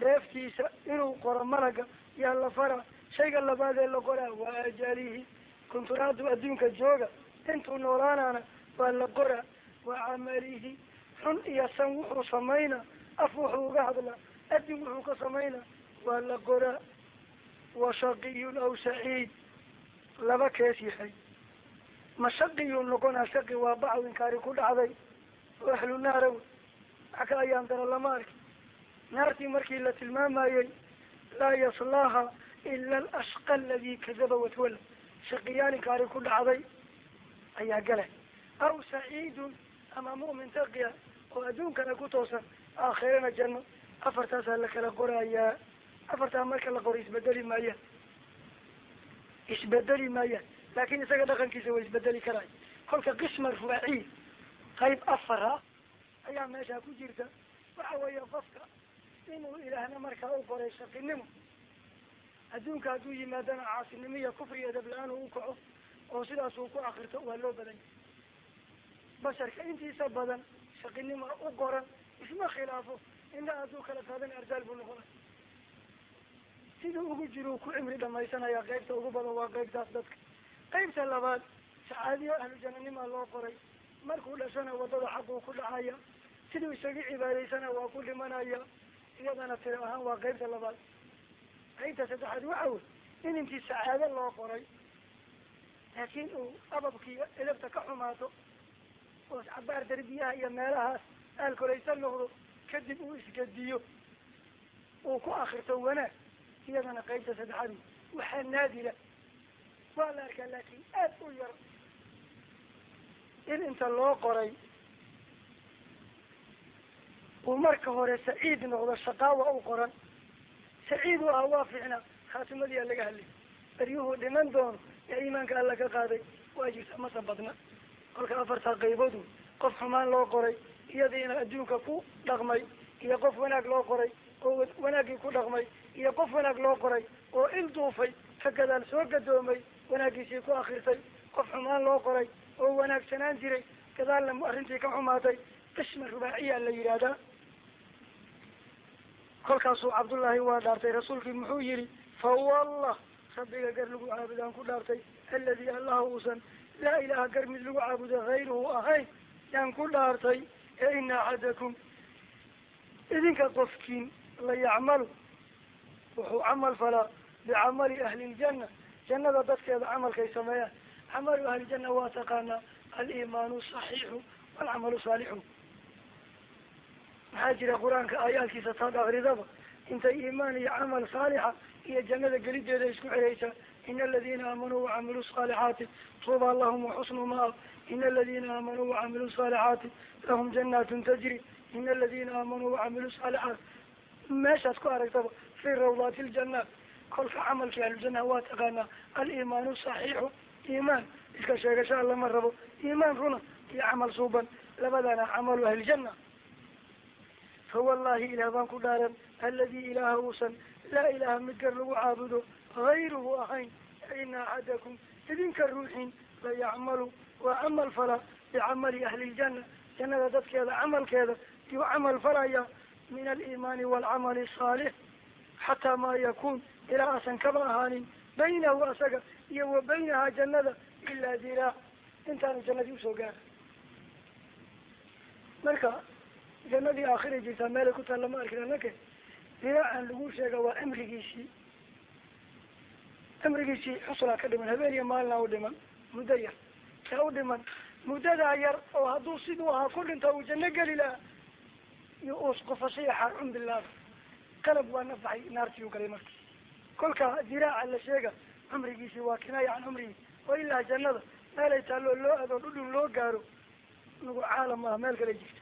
dheeftiisa inuu qoro malaga yaa la fara shayga labaad ee la qoraa waa ajalihi kunturaadu adduunka jooga. Intuu noolaanaana waa la qoraa wa camalihi. Xun iyo san wuxuu samaynaa af wuxuu uga hadlaa adin wuxuu ka samaynaa waa la qoraa. Wa shaqiyun aw saciid laba kees yahay. Ma shaqiyuu noqonaa shaqi waa bacw inkaari ku dhacday. Oo ahlu naara wax ka ayaan dara lama arki naartii markii la tilmaamayey laa yaslaaha ila alashqa aladi kadaba watwalla shaqiyaan inkaari ku dhacday ayaa galay aw saciidun ama mu'min taqiya oo adduunkana ku toosan aakhirana janno afartaasaa la kala qorayaa afartaa marka la qoro isbedeli maayaan isbedeli maayaan laakin isaga dhaqankiisa way isbedeli karaay kolka qisma rubaaciy qayb afar ah ayaa meeshaa ku jirta waxa weeye qofka inuu ilaahna markaa u qoray shaqinimo adduunka hadduu yimaadana caasinimo iyo kufri iyo dabla-aan uu ukaco oo sidaas uu ku akrito waa loo badan yahay. Basharka intiisa badan shaqinimo u qoran isma khilaafo indha hadduu kala taadan ardaal buu noqonay siduu ugu jiro ku cimri dhamaysanaya qaybta ugu badan waa qaybtaas dadka. Qaybta labaad sacaadiyo ahlu jananimaa loo qoray. Markuu dhashana waddada xaquu ku dhacaya siduu isaga cibaadaysana waa ku dhimanaya iyadana tiro ahaan waa qaybta labaad qaybta saddexaad waxa wey in intii sacaado loo qoray. Laakiin uu ababkii elabta ka xumaato oo cabaar derbiyaha iyo meelahaas aalkolaysan noqdo kadib uu isgadiyo uu ku akrito wanaag iyadana qaybta saddexaad waxaa naadira. Waa la arkaa laakin aad u yar. In inta loo qoray uu marka hore saciid noqdo shaqaawa u qoran saciid u ah waa fiicnaa khaatimadii laga hadlay. Beryuhuu dhiman doono ee iimaanka alla ka qaaday waa jirta masa badna kolka afartaa qaybood wey qof xumaan loo qoray iyadiina adduunka ku dhaqmay iyo qof wanaag loo qoray oo wanaaggii ku dhaqmay iyo qof wanaag loo qoray oo il duufay ka gadaal soo gadoomay wanaaggiisii ku akirtay qof xumaan loo qoray oo wanaagsanaan jiray gadaalna arrintii ka xumaatay qisma rubaaciya la yidhaahdaa kolkaasuu cabdullaahi waa dhaartay rasuulkii muxuu yihi fawallah rabbiga gar lagu caabudaan ku dhaartay aladi allaha uusan laa ilaha gar mid lagu caabuda hayruhu ahayn yaan ku dhaartay ee ina axadakum idinka qofkiin la yacmalu wuxuu camal falaa bicamali ahli ljanna jannada dadkeeda camalkay sameeyaan camalu ahli janna waa taqaanaa aliimaanu saxiixu walcamalu saalixu maxaa jira qur'aanka aayaadkiisa taad akridaba intay iimaan iyo camal saalixa iyo jannada gelideeda isku xiraysaa ina aladina aamanuu wacamiluu saalixaati tuuba lahum waxusnu maa. Ina aladina aamanuu wacamiluu saalixaati lahum janatun tajri. Ina aladina aamanuu wacamiluu saalixaat meeshaad ku aragtaba fi rawdaati ljanaat kolka camalkii ahlujanna waa taqaanaa aliimaanu saxiixu. Iimaan iska sheegashaa lama rabo. Iimaan runa iyo camal suuban. Labadana camalu ahlijanna fawallahi ilaah baan ku dhaaran aladi ilaaha uusan laa ilaha mid gar lagu caabudo hayruhu ahayn ina axadakum idinka ruuxin la yacmalu waa camal fala bicamali ahli ljanna jannada dadkeeda camalkeeda yuu camal falaya min aliimaani waalcamali asaalix xataa maa yakun ilaa asan kaba ahaanin baynahu asaga iyo wa baynahaa jannada ilaa diraac intaanu jannadii u soo gaara marka jannadii aakhira jirtaa meelay ku taalla ma arkin anake diraacan lagu sheega waa amrigiisii amrigiisii xuslaa ka dhiman habeen iyo maalina u dhiman muddo yar. Kaa u dhiman muddadaa yar oo hadduu siduu ahaa ku dhinta uu janno geli lahaa iyo uusqufashiya xarcun bilaaba qalab waa nafaxay naartii u galay marka kolka diraaca la sheega cumrigiisi waa kinaaya can cumrigi oo ilaa jannada. Meelay taalloo loo adoo dhudhun loo gaaro nagu caalam ah meel kale jirta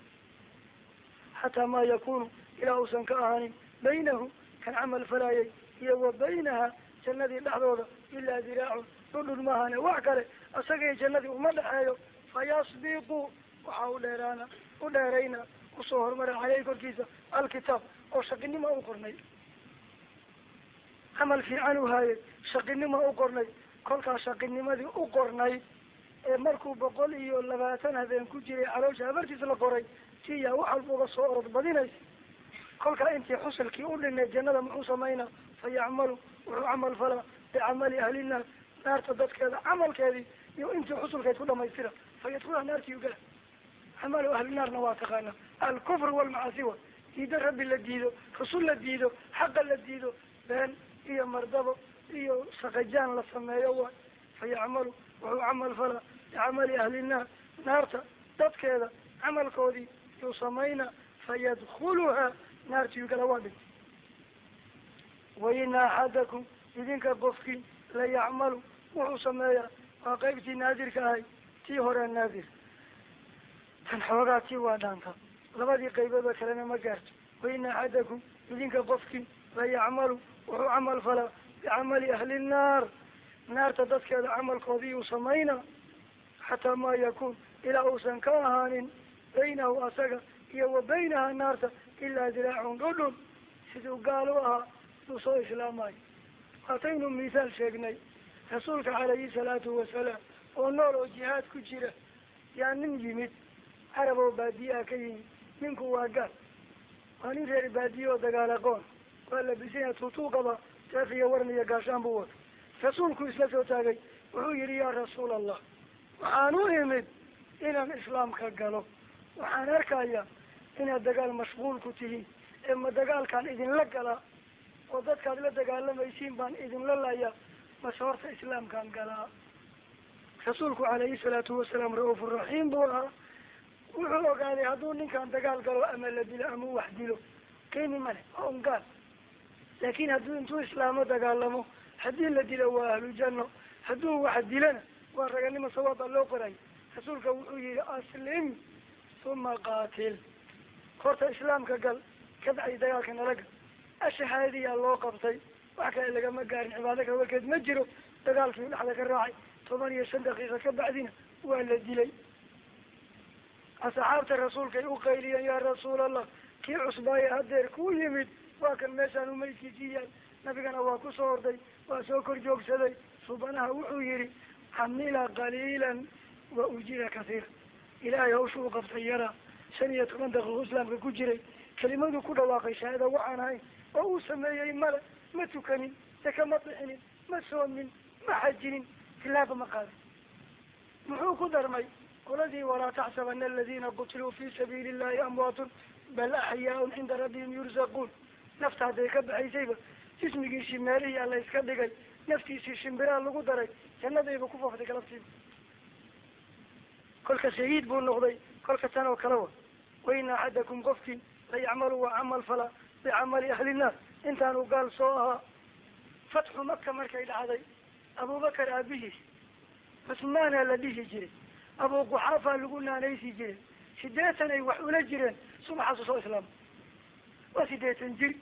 xataa maa yakunu ilaa uusan ka ahaanin baynahu kan camal falayay iyo wa baynaha jannadii dhexdooda ilaa diraacun dhudhun maahane wax kale isagii jannadii uma dhexeeyo fayasbiqu waxaa u dheeraana u dheerayna u soo horumara caleyhi korkiisa alkitaab oo shaqinima u qornay camal fiican u haayay shaqinima u qornay kolkaa shaqinimadii u qornay ee markuu boqol iyo labaatan habeen ku jiray caloosha habartiis la qoray tiyaa wax walba uga soo orod badinaysa. kolkaa intii xusilkii u dhinay jannada muxuu samaynaa fa yacmalu wuxuu camal falaa bicamali ahlinaar naarta dadkeeda camalkeedii iyo intii xusulkayd ku dhamaystira fa yadkulaha naarti yu gala. Camalu ahli naarna waa taqaana alkufr walmacaasi wa. Diido rabbi la diido rasul la diido xaqa la diido been iyo mardabo iyo saqajaan la sameeyo waay fa yacmalu wuxuu camal falaa bicamali ahli naar naarta dadkeeda camalkoodii yuu samayna fayadkuluhaa naarti yu gala waa dhintay waina axadakum idinka qofkii la yacmalu wuxuu sameeyaa waa qaybtii naadirka ahay tii hore naadir tan xoogaa tii waa dhaanta labadii qaybooda kalena ma gaarto waina axadakum idinka qofkii la yacmalu wuxuu camal falaa bicamali ahli nnaar naarta dadkeeda camalkoodii uu samayna xataa maa yakuun ilaa uusan ka ahaanin baynahu asaga iyo wa baynaha naarta ilaa diraacun dhudhun siduu gaal u ahaa siduu soo islaamayo waataynu mithaal sheegnay rasuulka calayhi salaatu wasalaam oo nool oo jihaad ku jira yaa nin yimid carab oo baadiyaha ka yimid ninku waa gaal waa nin reer baadiye oo dagaal aqoon waa labisanya tuutuu qaba seef iyo waran iyo gaashaan buu wata rasuulku isla soo taagay wuxuu yihi yaa rasuul allah waxaan u imid inaan islaamka galo waxaan arkaya inaad dagaal mashquul ku tihiin ee ma dagaalkaan idinla galaa oo dadkaad la dagaalamaysiin baan idinla layaa mase horta islaamkaan galaa rasuulku calayhi salaatu wasalaam ra'uuf raxiim buu ahaa. Wuxuu ogaaday hadduu ninkaan dagaal galo ama la dilo ama wax dilo qiimi male waa un gaal. Laakin hadduu intuu islaamo dagaalamo haddii la dilo waa ahlu janno hadduu wax dilana waa raganimo sawaab baa loo qoray. Rasuulka wuxuu yihi aslim uma qaatil horta islaamka gal kabacdi dagaalka nala gal ashahaadiyaa loo qabtay wax kale lagama gaarin cibaado kale warkeed ma jiro dagaalkii dhexda ka raacay toban iyo shan daqiiqa ka bacdina waa la dilay asxaabta rasuulkay u qayliyeen yaa rasuul allah kii cusbaaye hadeer kuu yimid waa kan meeshaan umaydkiisii yaal nabigana waa ku soo orday waa soo kor joogsaday subanaha wuxuu yihi camila qaliilan wa ujira kasiira ilaahay hawsha u qabtay yaraa shan iyo toban daqiiqo islaamka ku jiray. Kelimadu ku dhawaaqay shahaada waxaan ahayn oo uu sameeyey male ma tukanin saka ma bixinin ma soomin ma xajinin tilaaba ma qaadin muxuu ku darmay qoladii walaa taxsabana aladina qutiluu fi sabiili illahi amwaatun bal axyaaun cinda rabbihim yurzaquun. Nafta hadday ka baxaysayba jismigiisii meelihii alla iska dhigay. Naftiisii shimbiraa lagu daray jannadayba ku fooftay galabtiiba kolka shahiid buu noqday kolka tan oo kale wa. Waina axadakum qofkii la yacmalu waa camal fala bicamali ahli intaanu gaal soo ahaa fatxu maka markay dhacday abubakar aabihiis cusmaana la dhihi jiray abu quxaafa lagu naanaysi jiray sideetan ay wax ula jireen subaxaasu soo islaama waa sideetan jir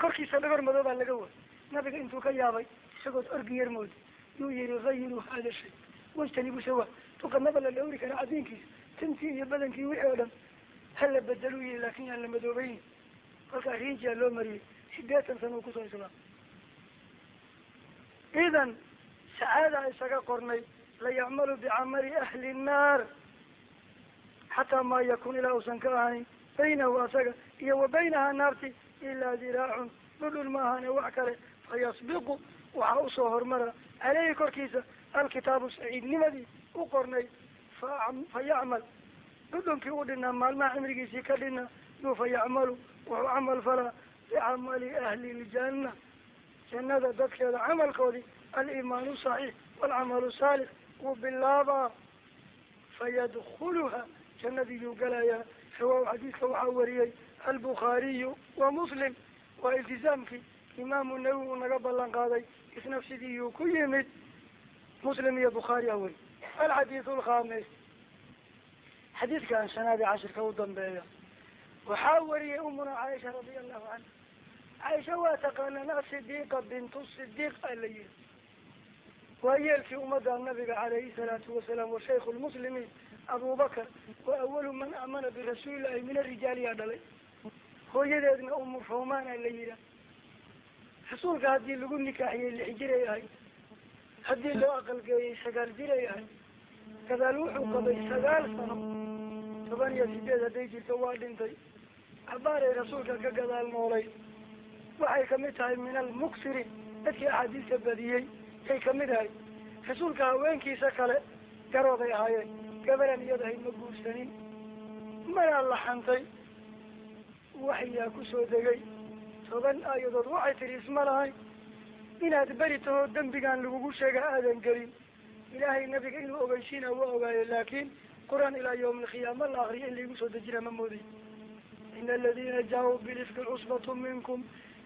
korkiisa dhagor madoobaa laga way nabiga intuu ka yaabay isagood orgi yar mooda yuu yihi gayiruu hada shay. Wajtanibu sawa tuqanaba la dhawri karaa cadiinkiisa tintii iyo badankii wixii oo dhan hala bedeluu yihi laakin yaan la madoobeyn kolkaa riinjiyaa loo mariyey sideetan sana ku soo islaama idan sacaada isaga qornay la yacmalu bicamali ahli nnaar xataa maa yakun ilaa uusan ka ahanin baynahu asaga iyo wa baynaha naarti ilaa diraacun. Dhudhun ma ahane wax kale. Fayasbiqu waxaa u soo hormara caleyhi korkiisa alkitaabu saciidnimadii u qornay fa yacmal dhudhunkii u dhinaa maalmaha cimrigiisii ka dhina yuu fa yacmalu wuxuu camal falaa bicamali ahli ljanna jannada dadkeeda camalkoodii aliimaanu saxiix waalcamalu saalix wuu bilaabaa. Fayadkuluha jannadii yuu galayaa. Riwaaw xadiidka waxaa wariyey albukhaariyu wa muslim waa iltizaamkii imaamu nawowi uu naga ballan qaaday isna sidiiyuu ku yimid muslim iyo bukhaari a weri alxadiidu alkhamis xadiidkan shanaadi cashirka u dambeeya waxaa wariyey umuna caaisha radia allahu canha caaisha waa taqaanaan asidiiqa bintu sidiiq a la yihi waa yeelkii ummadda nabiga calayhi salaatu wasalaam wa shaykhu lmuslimiin abubakar wa awalu man aamana birasuulillahi min arijaaliyaa dhalay hooyadeedna umu rumaana la yihaa rasuulka haddii lagu nikaaxiyey lix jiray haddii loo aqalgeeyey sagaal jiray ahay gadaal wuxuu qabay sagaal sano toban iyo sideed hadday jirto waa dhintay. Cabaaray rasuulka ka gadaal noolay. Waxay ka mid tahay min almuksiriin dadkii axaadiista badiyey yay ka mid ahay. Rasuulka haweenkiisa kale garooday ahaayeen. Gabaran iyadahay ma guursanin. Manaa la xantay waxyaa ku soo degay. Toban aayadood waxay tihi isma lahayn inaad beri tahoo dembigaan lagugu sheega aadan gelin. Ilaahay nabiga inuu ogeysiina waa ogaaye laakiin qur'aan ilaa yawmi alqiyaama la akriyo in laigu soo dejina ma mooday ina aladina jaa-uu bilifki cusbatu minkum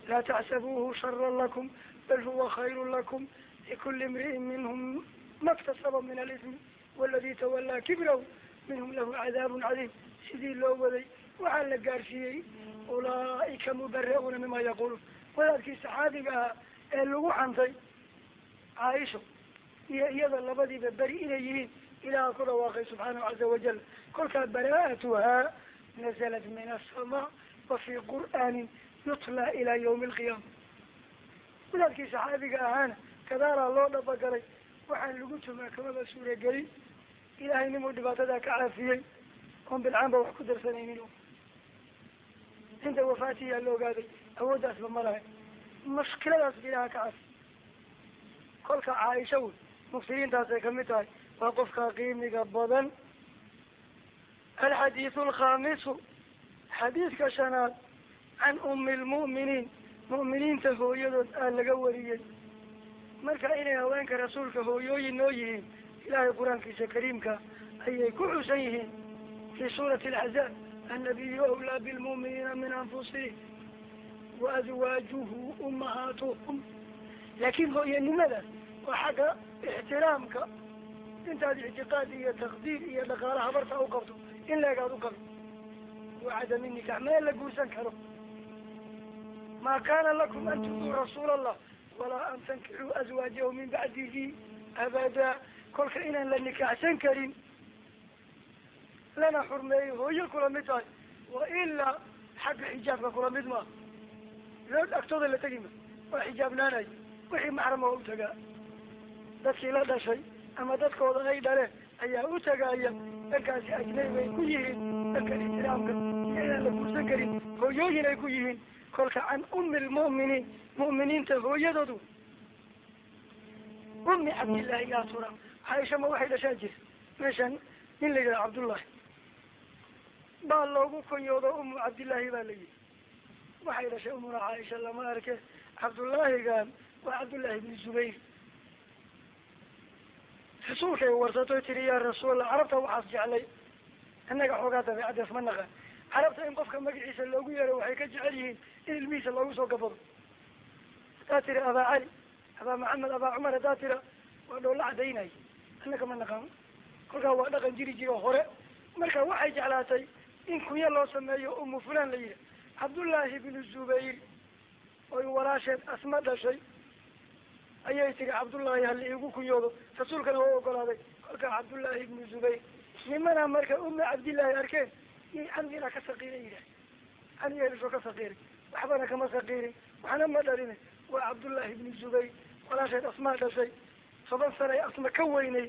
laa taxsabuuhu sharan lakum bal huwa khayru lakum. Likuli imri'in minhum maktasaba min alismi waladi tawallaa kibrahu minhum lahu cadaabun cadiim sidii loo waday waxaa la gaarsiiyey ulaa'ika mubara'uuna mima yaquuluun. Wadaadkii saxaabiga ahaa ee lagu xantay caaisho iyo iyada labadiiba beri inay yihiin. Ilaha ku dhawaaqay subxaanahu caza wajal kolkaa bara'atuhaa nazalat min asamaa wa fii qur'aanin yutla ilaa yawmi alqiyaama wadaadkii saxaabiga ahaana gadaalaa loo dhabagalay waxaan lagu tumaa kamaba suuragelin ilaahay nimuu dhibaatadaa ka caafiyey. Oon bilcaanba wax ku darsanaynin. Cinda wafaatiyaa la ogaaday awooddaasba ma lahay mushkiladaas ilaha ka cafi kolka caaisha wey muftiriintaasay ka mid tahay waa qofka qiimiga badan. Alxadiidu alkhaamisu xadiidka shanaad can umi lmu'miniin mu'miniinta hooyadood aa laga wariyey. Marka inay haweenka rasuulka hooyooyin noo yihiin ilaahay qur'aankiisa kariimka ayay ku xusan yihiin fii suurati alaxzaab annabiyu awlaa bilmu'miniina min anfusihim wa azwaajuhu ummahaatuhum laakiin hooyanimadaas waa xagga ixtiraamka intaad ictiqaad iyo taqdiir iyo dhaqaala habarta u qabto in leegaad u qabto wa cadami nikax meel la guursan karo ma kana lakum an tuduu rasuul allah walaa an tankixuu azwaajahu min bacdihi abadaa kolka inaan la nikaxsan karin lana xurmeeyo hooyo kula mid tahay wa ilaa xagga xijaabka kula mid maaha loo agtooda la tegi ma waa xijaabnaanay wixii maxrama waa u tagaa dadkii la dhashay ama dadkooda ay dhaleen ayaa u tagaaya dhankaasi ajnabi bay ku yihiin dhankan ixtiraamka iyo inaan la guursan karin hooyooyin ay ku yihiin kolka can umi lmu'miniin mu'miniinta hooyadoodu umi cabdillahi yaa tura caaisha ma waxay dhashaan jir meeshan nin la yidhaha cabdullahi baa loogu kunyoodo umu cabdillaahi baa la yihi waxay dhashay umuna caaisha lama arke. Cabdullaahigan waa cabdullaahi bni zubayr. Rasuulkay warsatoy tiri yaa rasuulallah carabta waxaas jeclay. Innaga xoogaa dabeecaddees ma naqaan carabta in qofka magaciisa loogu yeero waxay ka jecel yihiin in ilmihiisa loogu soo gabado. Haddaa tiri abaa cali abaa maxamed abaa cumar haddaa tira waa dhoola cadaynay annaka ma naqaan. Kolkaa waa dhaqan jiri jiro hore. Marka waxay jeclaatay in kunya loo sameeyo umu fulaan la yidhi cabdullaahi bnu zubayr oy walaasheed asma dhashay ayay tiri cabdullaahi hala iigu kunyoodo rasuulkana waa ogolaaday kolkaa cabdullaahi ibnu zubayr nimana marka umi cabdillaahi arkeen canigana ka saqiira yidhaah dhishoo ka saqiiray waxbana kama saqiirin waxna ma dhalina waa cabdullaahi ibnu zubayr walaasheed asmaa dhashay toban sanay asma ka weynay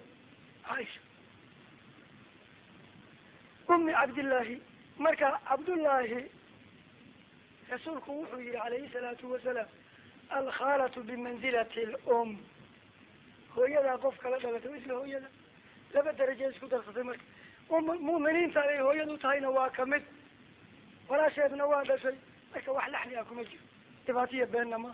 caaisha umi cabdillaahi marka cabdullaahi rasuulku wuxuu yihi calayhi salaatu wasalaam alkhaalatu bimanzilati alum hooyadaa qof kala dhalatay isla hooyada laba daraje isku darsatay marka mu'miniinta ay hooyadu tahayna waa ka mid walaasheedna waa dhashay marka wax laxni ah kuma jiro dhibaatiya beenna ma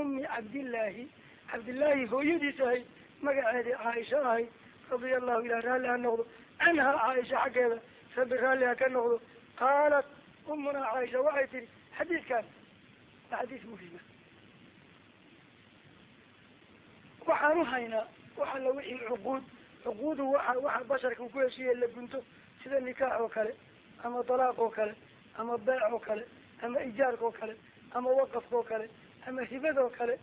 umi cabdillaahi cabdillaahi hooyadiis ahay magaceedii caaisha ahay radia allahu ilah raalli ha noqdo canhaa caaisha xaggeeda rabbi raalli ha ka noqdo qaalat umunaa caaisha waxay tihi xadiidkan waa xadiis muhima waxaan u haynaa waxa la wixii cuquud cuquudu waxa waxa basharka ku heshiiya la gunto sida nikaax oo kale ama dalaaq oo kale ama beec oo kale ama ijaarka oo kale ama waqafka oo kale ama hibada oo kale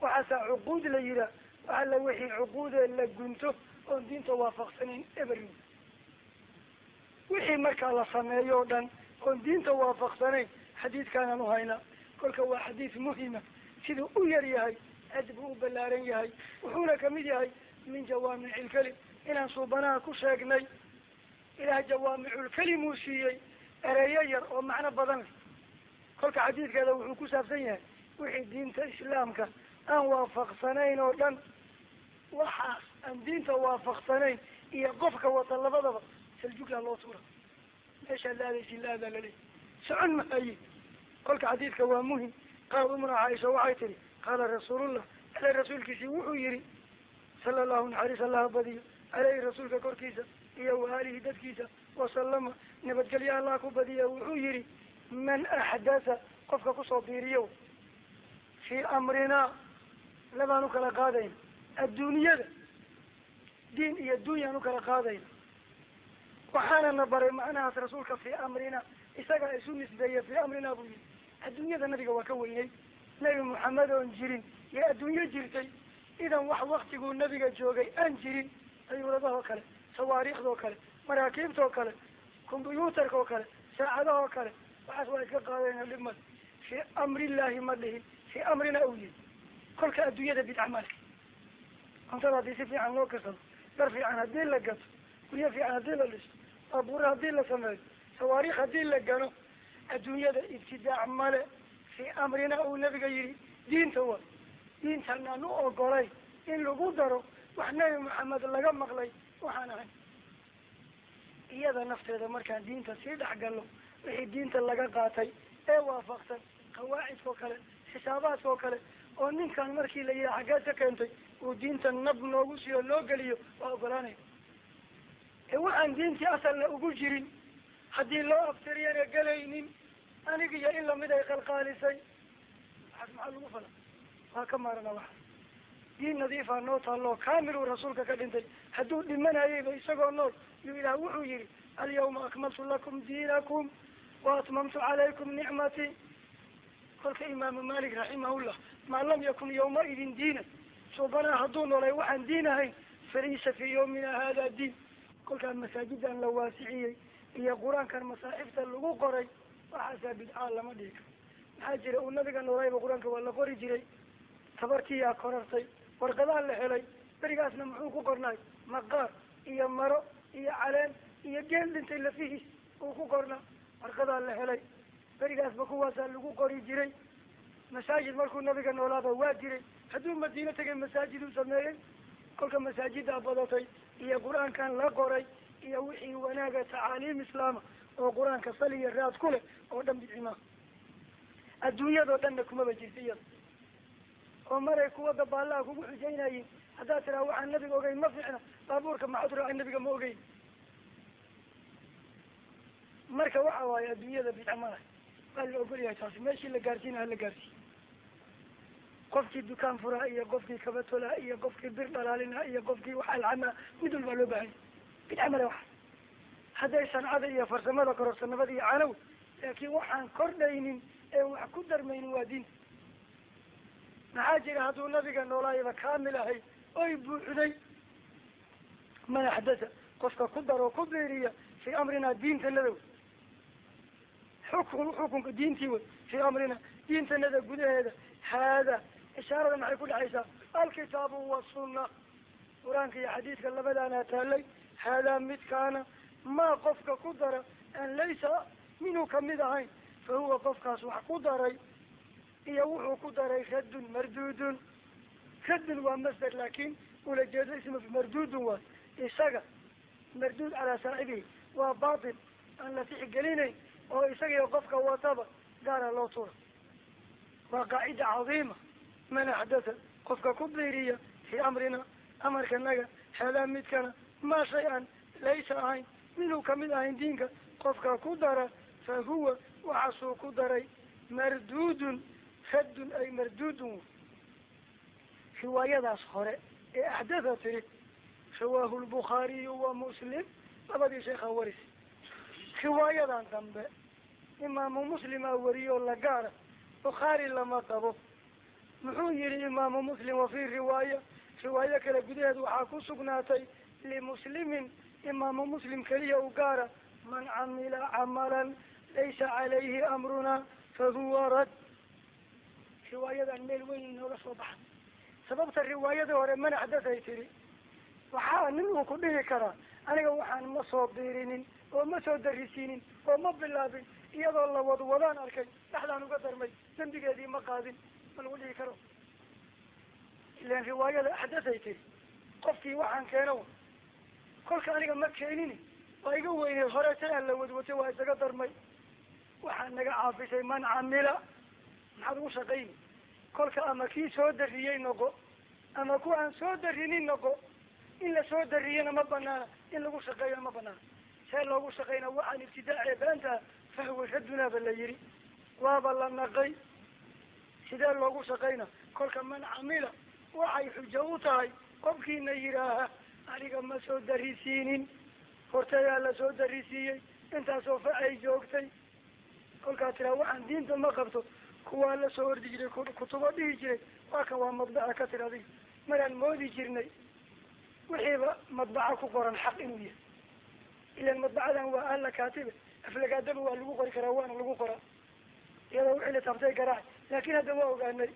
waxaasaa cuquud la yihaa waxa la wixii cuquudee la gunto oon diinta waafaqsanayn ebery wixii markaa la sameeyo o dhan oon diinta waafaqsanayn xadiidkaanaan u haynaa kolka waa xadiid muhima siduu u yar yahay aad buu u ballaaran yahay. Wuxuuna ka mid yahay min jawaamici lkelim inaan suubanaha ku sheegnay ilaah jawaamiculkelim uu siiyey ereyo yar oo macno badan leh. Kolka xadiidkeeda wuxuu ku saabsan yahay wixii diinta islaamka aan waafaqsanayn oo dhan waxaas aan diinta waafaqsanayn iyo qofka wata labadaba saljuglaa loo tuura meeshaad la aadaysi la aadaa socon mahaye kolka xadiidka waa muhiim. Qaal umra caaisha waxay tihi qaala rasuulullah. Ale rasuulkiisii wuxuu yihi sala allahu naxariis allaha badiyo. Aleyhi rasuulka korkiisa iyo wa aalihi dadkiisa wasalama nabadgelyo allah ku badiya wuxuu yihi man axdatha qofka ku soo biiriyo fii amrinaa labaan u kala qaadayna adduunyada diin iyo dunyaan u kala qaadayna waxaana na baray macnahaas rasuulka fii amrina isagaa isu nisbeeye fii amrina buu yihi adduunyada nabiga waa ka weynay. Nebi maxamed oon jirin. Iyo adduunyo jirtay. Idan wax waktiguu nabiga joogay aan jirin. Dayuuradahoo kale sawaariikhdoo kale maraakiibtoo kale combyuutarkaoo kale saacadahoo kale waxaas waa iska qaadayna dhib male fii amrillaahi ma dhihin. Fii amrina u yihi kolka adduunyada bidca malka cuntada haddii si fiican loo karsado dar fiican haddii la gato guryo fiican haddii la dhisto baabuura haddii la sameeyo sawaariikh haddii la gano adduunyada ibtidaac male fii amrina uu nabiga yihi diinta wa diintan aan u ogolay in lagu daro wax nebi maxamed laga maqlay waxaan ahay. Iyada nafteeda markaan diinta sii dhex galno wixii diinta laga qaatay ee waafaqsan qawaacidkao kale xisaabaadkao kale oo ninkan markii la yihi xaggeed ka keentay uu diinta nab noogu siiyo loo geliyo waa ogolaanaya ee waxaan diintii asalna ugu jirin haddii loo abtiriyana gelaynin anigiyo in la mid ay qalqaalisay waxaas maxaa lagu fala? Waa ka maarana waxaas diin nadiifaa noo taalloo kaamiluu rasuulka ka dhintay. Hadduu dhimanayayba isagoo nool yuu ilaah wuxuu yihi alyawma akmaltu lakum diinakum wa atmamtu calaykum nicmatii kolka imaamu malik raximahullah maa lam yakun yawmaidin diina. Subanaa hadduu noolay waxaan diin ahayn falaysa fii yawmina hada diin. Kolkaa masaajidan la waasiciyey iyo qur'aankan masaaxifta lagu qoray waxaasaa bidcaa lama dhihi karo maxaa jira uu nabiga noolayba qur'aanka waa la qori jiray. Tabartiyaa korartay warqadaa la helay berigaasna muxuu ku qornaay maqaar iyo maro iyo caleen iyo geel dhintay lafihiis uu ku qornaa warqadaa la helay berigaasba kuwaasaa lagu qori jiray. Masaajid markuu nabiga noolaaba waa jiray. Hadduu madiino tegay masaajid uu sameeyey kolka masaajidaa badatay iyo qur'aankan la qoray iyo wixii wanaaga tacaaliim islaama oo qur'aanka saliya raad ku leh oo dhan bidcimaa adduunyadoo dhanna kumaba jirta iyada. Oo maray kuwa dabaalaha kugu xujaynayin haddaad tiraa waxaan nabiga ogeyn ma fiicna baabuurka maxaad raacay nabiga ma ogeyn. Marka waxa waaye adduunyada bidca malaha waa la ogol yahay taasi meeshii la gaarsiina hala gaarsiiy qofkii dukaan furaa iyo qofkii kabatolaa iyo qofkii bir dhalaalina iyo qofkii wax alcamaa mid walbaa loo baahanya bidca male hadday sancada iyo farsamada kororsanimada iyo canow laakiin waxaan kordhaynin ee wax ku darmaynin waa diinta maxaa jira hadduu nabiga noolaayaba kaamil ahay oy buuxday? Man axdata qofka ku daroo ku biiriya fii amrina diintanada wey. Xukun xukunka diintii wey fii amrina diintanada gudaheeda. Haada ishaarada maxay ku dhexaysaa alkitaabu wasunna qur'aanka iyo xadiidka labadaana taalay haadaa midkaana maa qofka ku dara aan laysa minhu ka mid ahayn fa huwa qofkaas wax ku daray iyo wuxuu ku daray raddun mardudun raddun waa masder laakin ulajeedo isma mardudun waay isaga marduud calaa saaxibihi waa batil aan la tixgelinayn oo isagiyo qofka wataba gaara loo tura waa qaacida cadiima man axdatha qofka ku biiriya fii amrina amarkanaga haadaa midkana maa shay an laysa ahayn minuu ka mid ahayn diinka qofka ku dara fa huwa waxaasuu ku daray mardudun raddun ay mardudun riwaayadaas hore ee axdatha tiri rawaahu lbukhaariyu wa muslim labadii sheekha waris riwaayadan dambe imaamu muslimaa wariyoo la gaara bukhaari lama qabo muxuu yihi imaamu muslim wa fii riwaaya riwaayo kale gudaheed waxaa ku sugnaatay limuslimin imaamu muslim keliya u gaara man camila camalan laysa calayhi amruna fahuwa rad riwaayadan meel weyn inooga soo baxa sababta riwaayadii hore man axdathay tiri waxaa nin uu ku dhihi karaa aniga waxaan ma soo biirinin oo ma soo darisiinin oo ma bilaabin iyadoo la wadwadaan arkay dhexdaan uga darmay dembigeedii ma qaadin ma lagu dhihi karo ilan riwaayada axdathay tiri qofkii waxaan keeno kolka aniga ma keenini. Waa iga weyneed hore tan aan la wadwatay waa isaga darmay. Waxaa naga caafisay man camila maxaad ugu shaqayni? Kolka ama kii soo dariyey noqo ama kuwa aan soo darinin noqo in la soo dariyana ma banaana in lagu shaqeeyana ma banaana see loogu shaqeyna waxaan ibtidaacee beenta fahwa radunaaba la yihi waaba la naqay sidee loogu shaqayna? Kolka man camila waxay xujo u tahay qofkiina yidhaaha aniga ma soo darisiinin hortayaa la soo darisiiyey intaasoo facay joogtay. Kolkaa tiraa waxaan diinta ma qabto. Kuwaa la soo ordi jiray kutubo dhihi jiray. Waa kan waa madbaca ka tiri adiga. Maraan moodi jirnay. Wixiiba madbaca ku qoran xaq inuu yahay. Ilan madbacadan waa alla kaatibe. Aflagaadaba waa lagu qori karaa waana lagu qoraa. Iyadoo wixii la taabtay garaac. Laakin hadda waa ogaanay.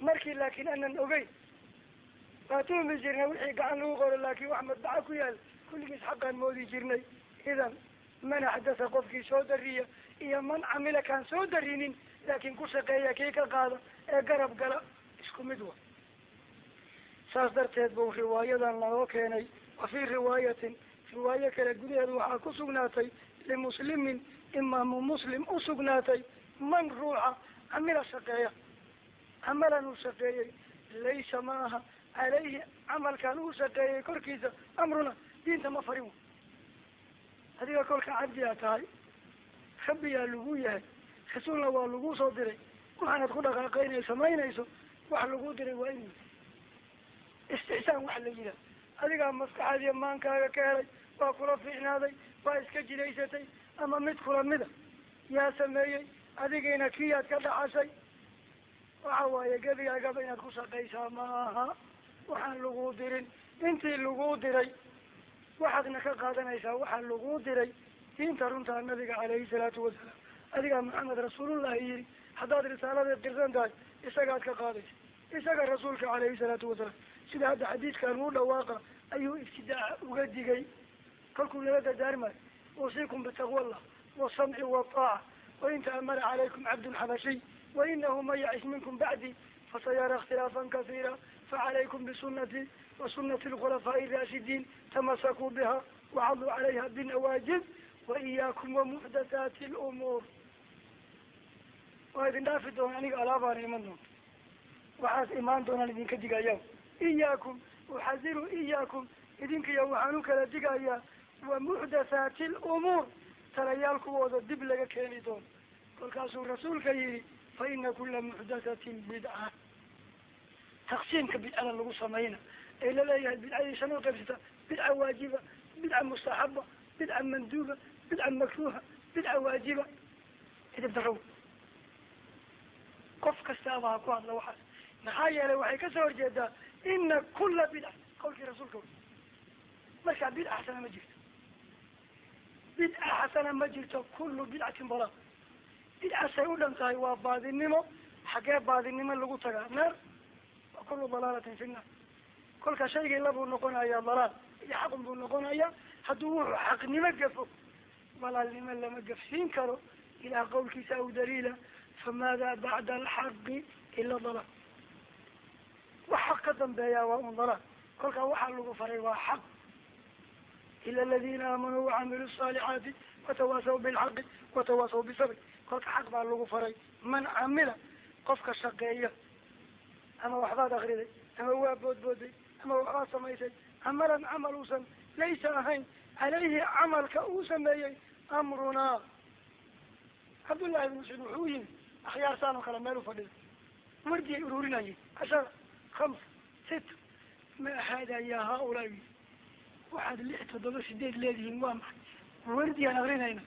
Markii laakin aanan ogeyn waa tuhmi jirnay wixii gacan lagu qoro laakin wax madbaca ku yaal. Kulligiis xaqaan moodi jirnay. Idan man axdasa qofkii soo dariya iyo man camila kaan soo darinin laakin ku shaqeeya kii ka qaada ee garab gala isku mid wa. Saas darteed buu riwaayadan loo keenay. Wa fii riwaayatin riwaayo kale gudaheedu waxaa ku sugnaatay limuslimin imaamu muslim usugnaatay man ruuxa camila shaqeeya camalan uu shaqeeyey laysa ma aha calayhi camalkan uu shaqeeyey korkiisa amruna diinta ma farin adiga kolka cabdiyaa tahay rabbiyaa lagu yahay rasuulna waa lagu soo diray waxaanad ku dhaqaaqaynay samaynayso wax lagu diray waa inuu istixsaan wax la yihaah adigaa maskaxaadiya maankaaga ka helay waa kula fiicnaaday waa iska jidaysatay ama mid kula mida yaa sameeyey adigiina kiyaad ka dhaxashay waxa waaye gebigaagaba inaad ku shaqaysaa ma aha waxaan lagu dirin. Intii lagu diray waxaadna ka qaadanaysaa waxaa lagu diray diinta runtaa nabiga calayhi salaatu wasalaam adigaa maxamed rasuulullahi yihi haddaad risaaladii qirsan tahay isagaad ka qaadaysa. Isaga rasuulka calayhi salaatu wasalaam sida hadda xadiidkan uu dhawaaqa ayuu ibtidaaca uga digay. Kolkuu nala dardaarmayo usiikum bitaqwa allah wasamci wataaca wain ta'amara calaykum cabdun xabashiy. Wainahu man yacish minkum bacdi fasayara ikhtilaafan kasiira facalaykum bisunati wasunati alkhulafaa'i raashidiin tamasakuu biha wacaduu calayha binawaajib waiyaakum wamuxdathaati lumuur waa idin dhaafi doona aniga alaabaana iman doonta waxaas imaan doonaan idinka digaya iyaakum uxadiru iyaakum idinkiya waxaan u kala digayaa wamuxdathaati lumuur talayaal kuwooda dib laga keeni doono kolkaasuu rasuulka yihi fa kula muxdathatin bidca taqsiimka bidcada lagu samayna ee la leeyahay bidcadii shan u qaybsata bidca waajiba bidca mustaxaba bidca manduuba bidca makruuha bidca waajiba. Idib darow qof kastaaba ha ku hadla waxaas. Maxaa yeelay waxay ka soo horjeedaa ina kula bidca qawlkii rasuulka wy markaa bidca xasana ma jirto. Bidca xasana ma jirto kullu bidcatin dalaal bidcasay u dhan tahay waa baadinimo xaggee baadinimo lagu tagaa. Naar kulu dalaalatin fi nnaar kolka shaygayla buu noqonayaa dalaal iyo xaqun buu noqonayaa hadduu wuxuu xaqnimo gafo walaalnimo lama gafsiin karo ilaah qawlkiisa aw daliila famaadaa bacda alxaqi ila dalaal wax xaq ka dambeeyaa waa un dalaal kolkaa waxaa lagu faray waa xaq ila aladina aamanuu wacamilu saalixaati watawaasaw bilxaqi watawaasaw bisabri kolka xaq baa lagu faray man camila qofka shaqeeya ama waxbaad akriday ama waa boodbooday ama waxbaad samaysay camalan camal uusan laysa ahayn calayhi camalka uu sameeyey amrunaa cabdullahi ibn mascuud wuxuu yimi akhyaar saan oo kale meel ufadhida wardi ay ururinayeen cashara hamsa sita ma hada ya haaulaa waxaad lix toddoba sideed leedihiin waa maxay? Wardigaan akrinayna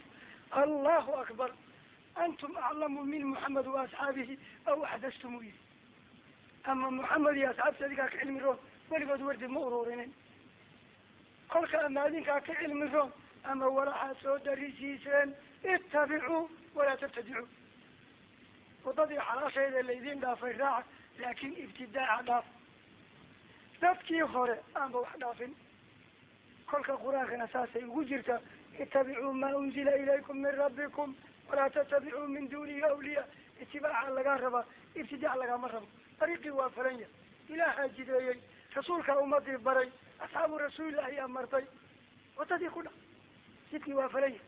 allahu akbar. Antum aclamu min muxamed wa asxaabihi aw axdastumu yihi ama muxamed iyo asxaabti adinkaa ka cilmi roon weligood wardi ma ururinin kolka ama adinkaa ka cilmi roon ama walaxaad soo darisiiseen itabicuu walaa tabtadicuu wadadii xalaashayda laydin dhaafay raaca laakin ibtidaaca dhaaf dadkii hore aanba wax dhaafin kolka qur'aankana saasay ugu jirtaa itabicuu maa unzila ilaykum min rabbikum walaa tatabicuu min dunihi awliya itibaaca lagaa rabaa ibtidaac lagama rabo dariiqii waa falan yahay. Ilaahaa jideeyey rasuulkaa ummadii baray asxaabu rasuulillahi amartay wadadii ku dha. Jidkii waa falaya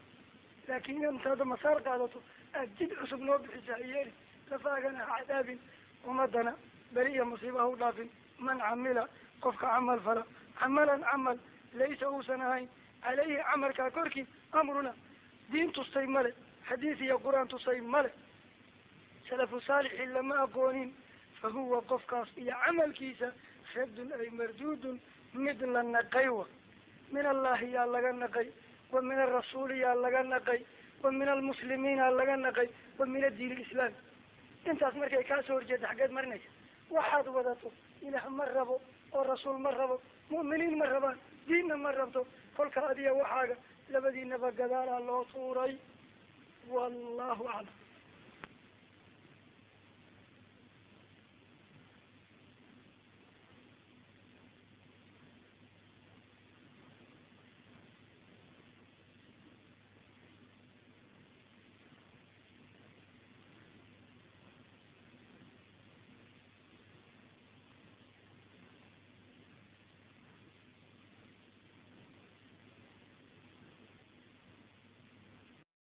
laakin intaada masaar qaadato aad jid cusub noo bixisa hayeeli lafaagana ha cadaabin. Ummadana beri iyo musiiba ha u dhaafin. Man camila qofka camal fala. Camalan camal laysa uusan ahayn. Caleyhi camalkaa korkii amruna. Diin tustay male. Xadiis iyo qur'aan tusay male. Salafu saalixi lama aqoonin fa huwa qofkaas iyo camalkiisa raddun ay marduudun mid la naqay wa min allahi yaa laga naqay wa min arasuuli yaa laga naqay wa min almuslimiina laga naqay wa min addiin lislaami intaas markay kaa soo horjeeda xaggeed marinaysa waxaad wadato ilaah ma rabo oo rasuul ma rabo mu'miniin ma rabaan diinna ma rabto kolka adiga waxaaga labadiinaba gadaalaa loo tuuray wallahu aclam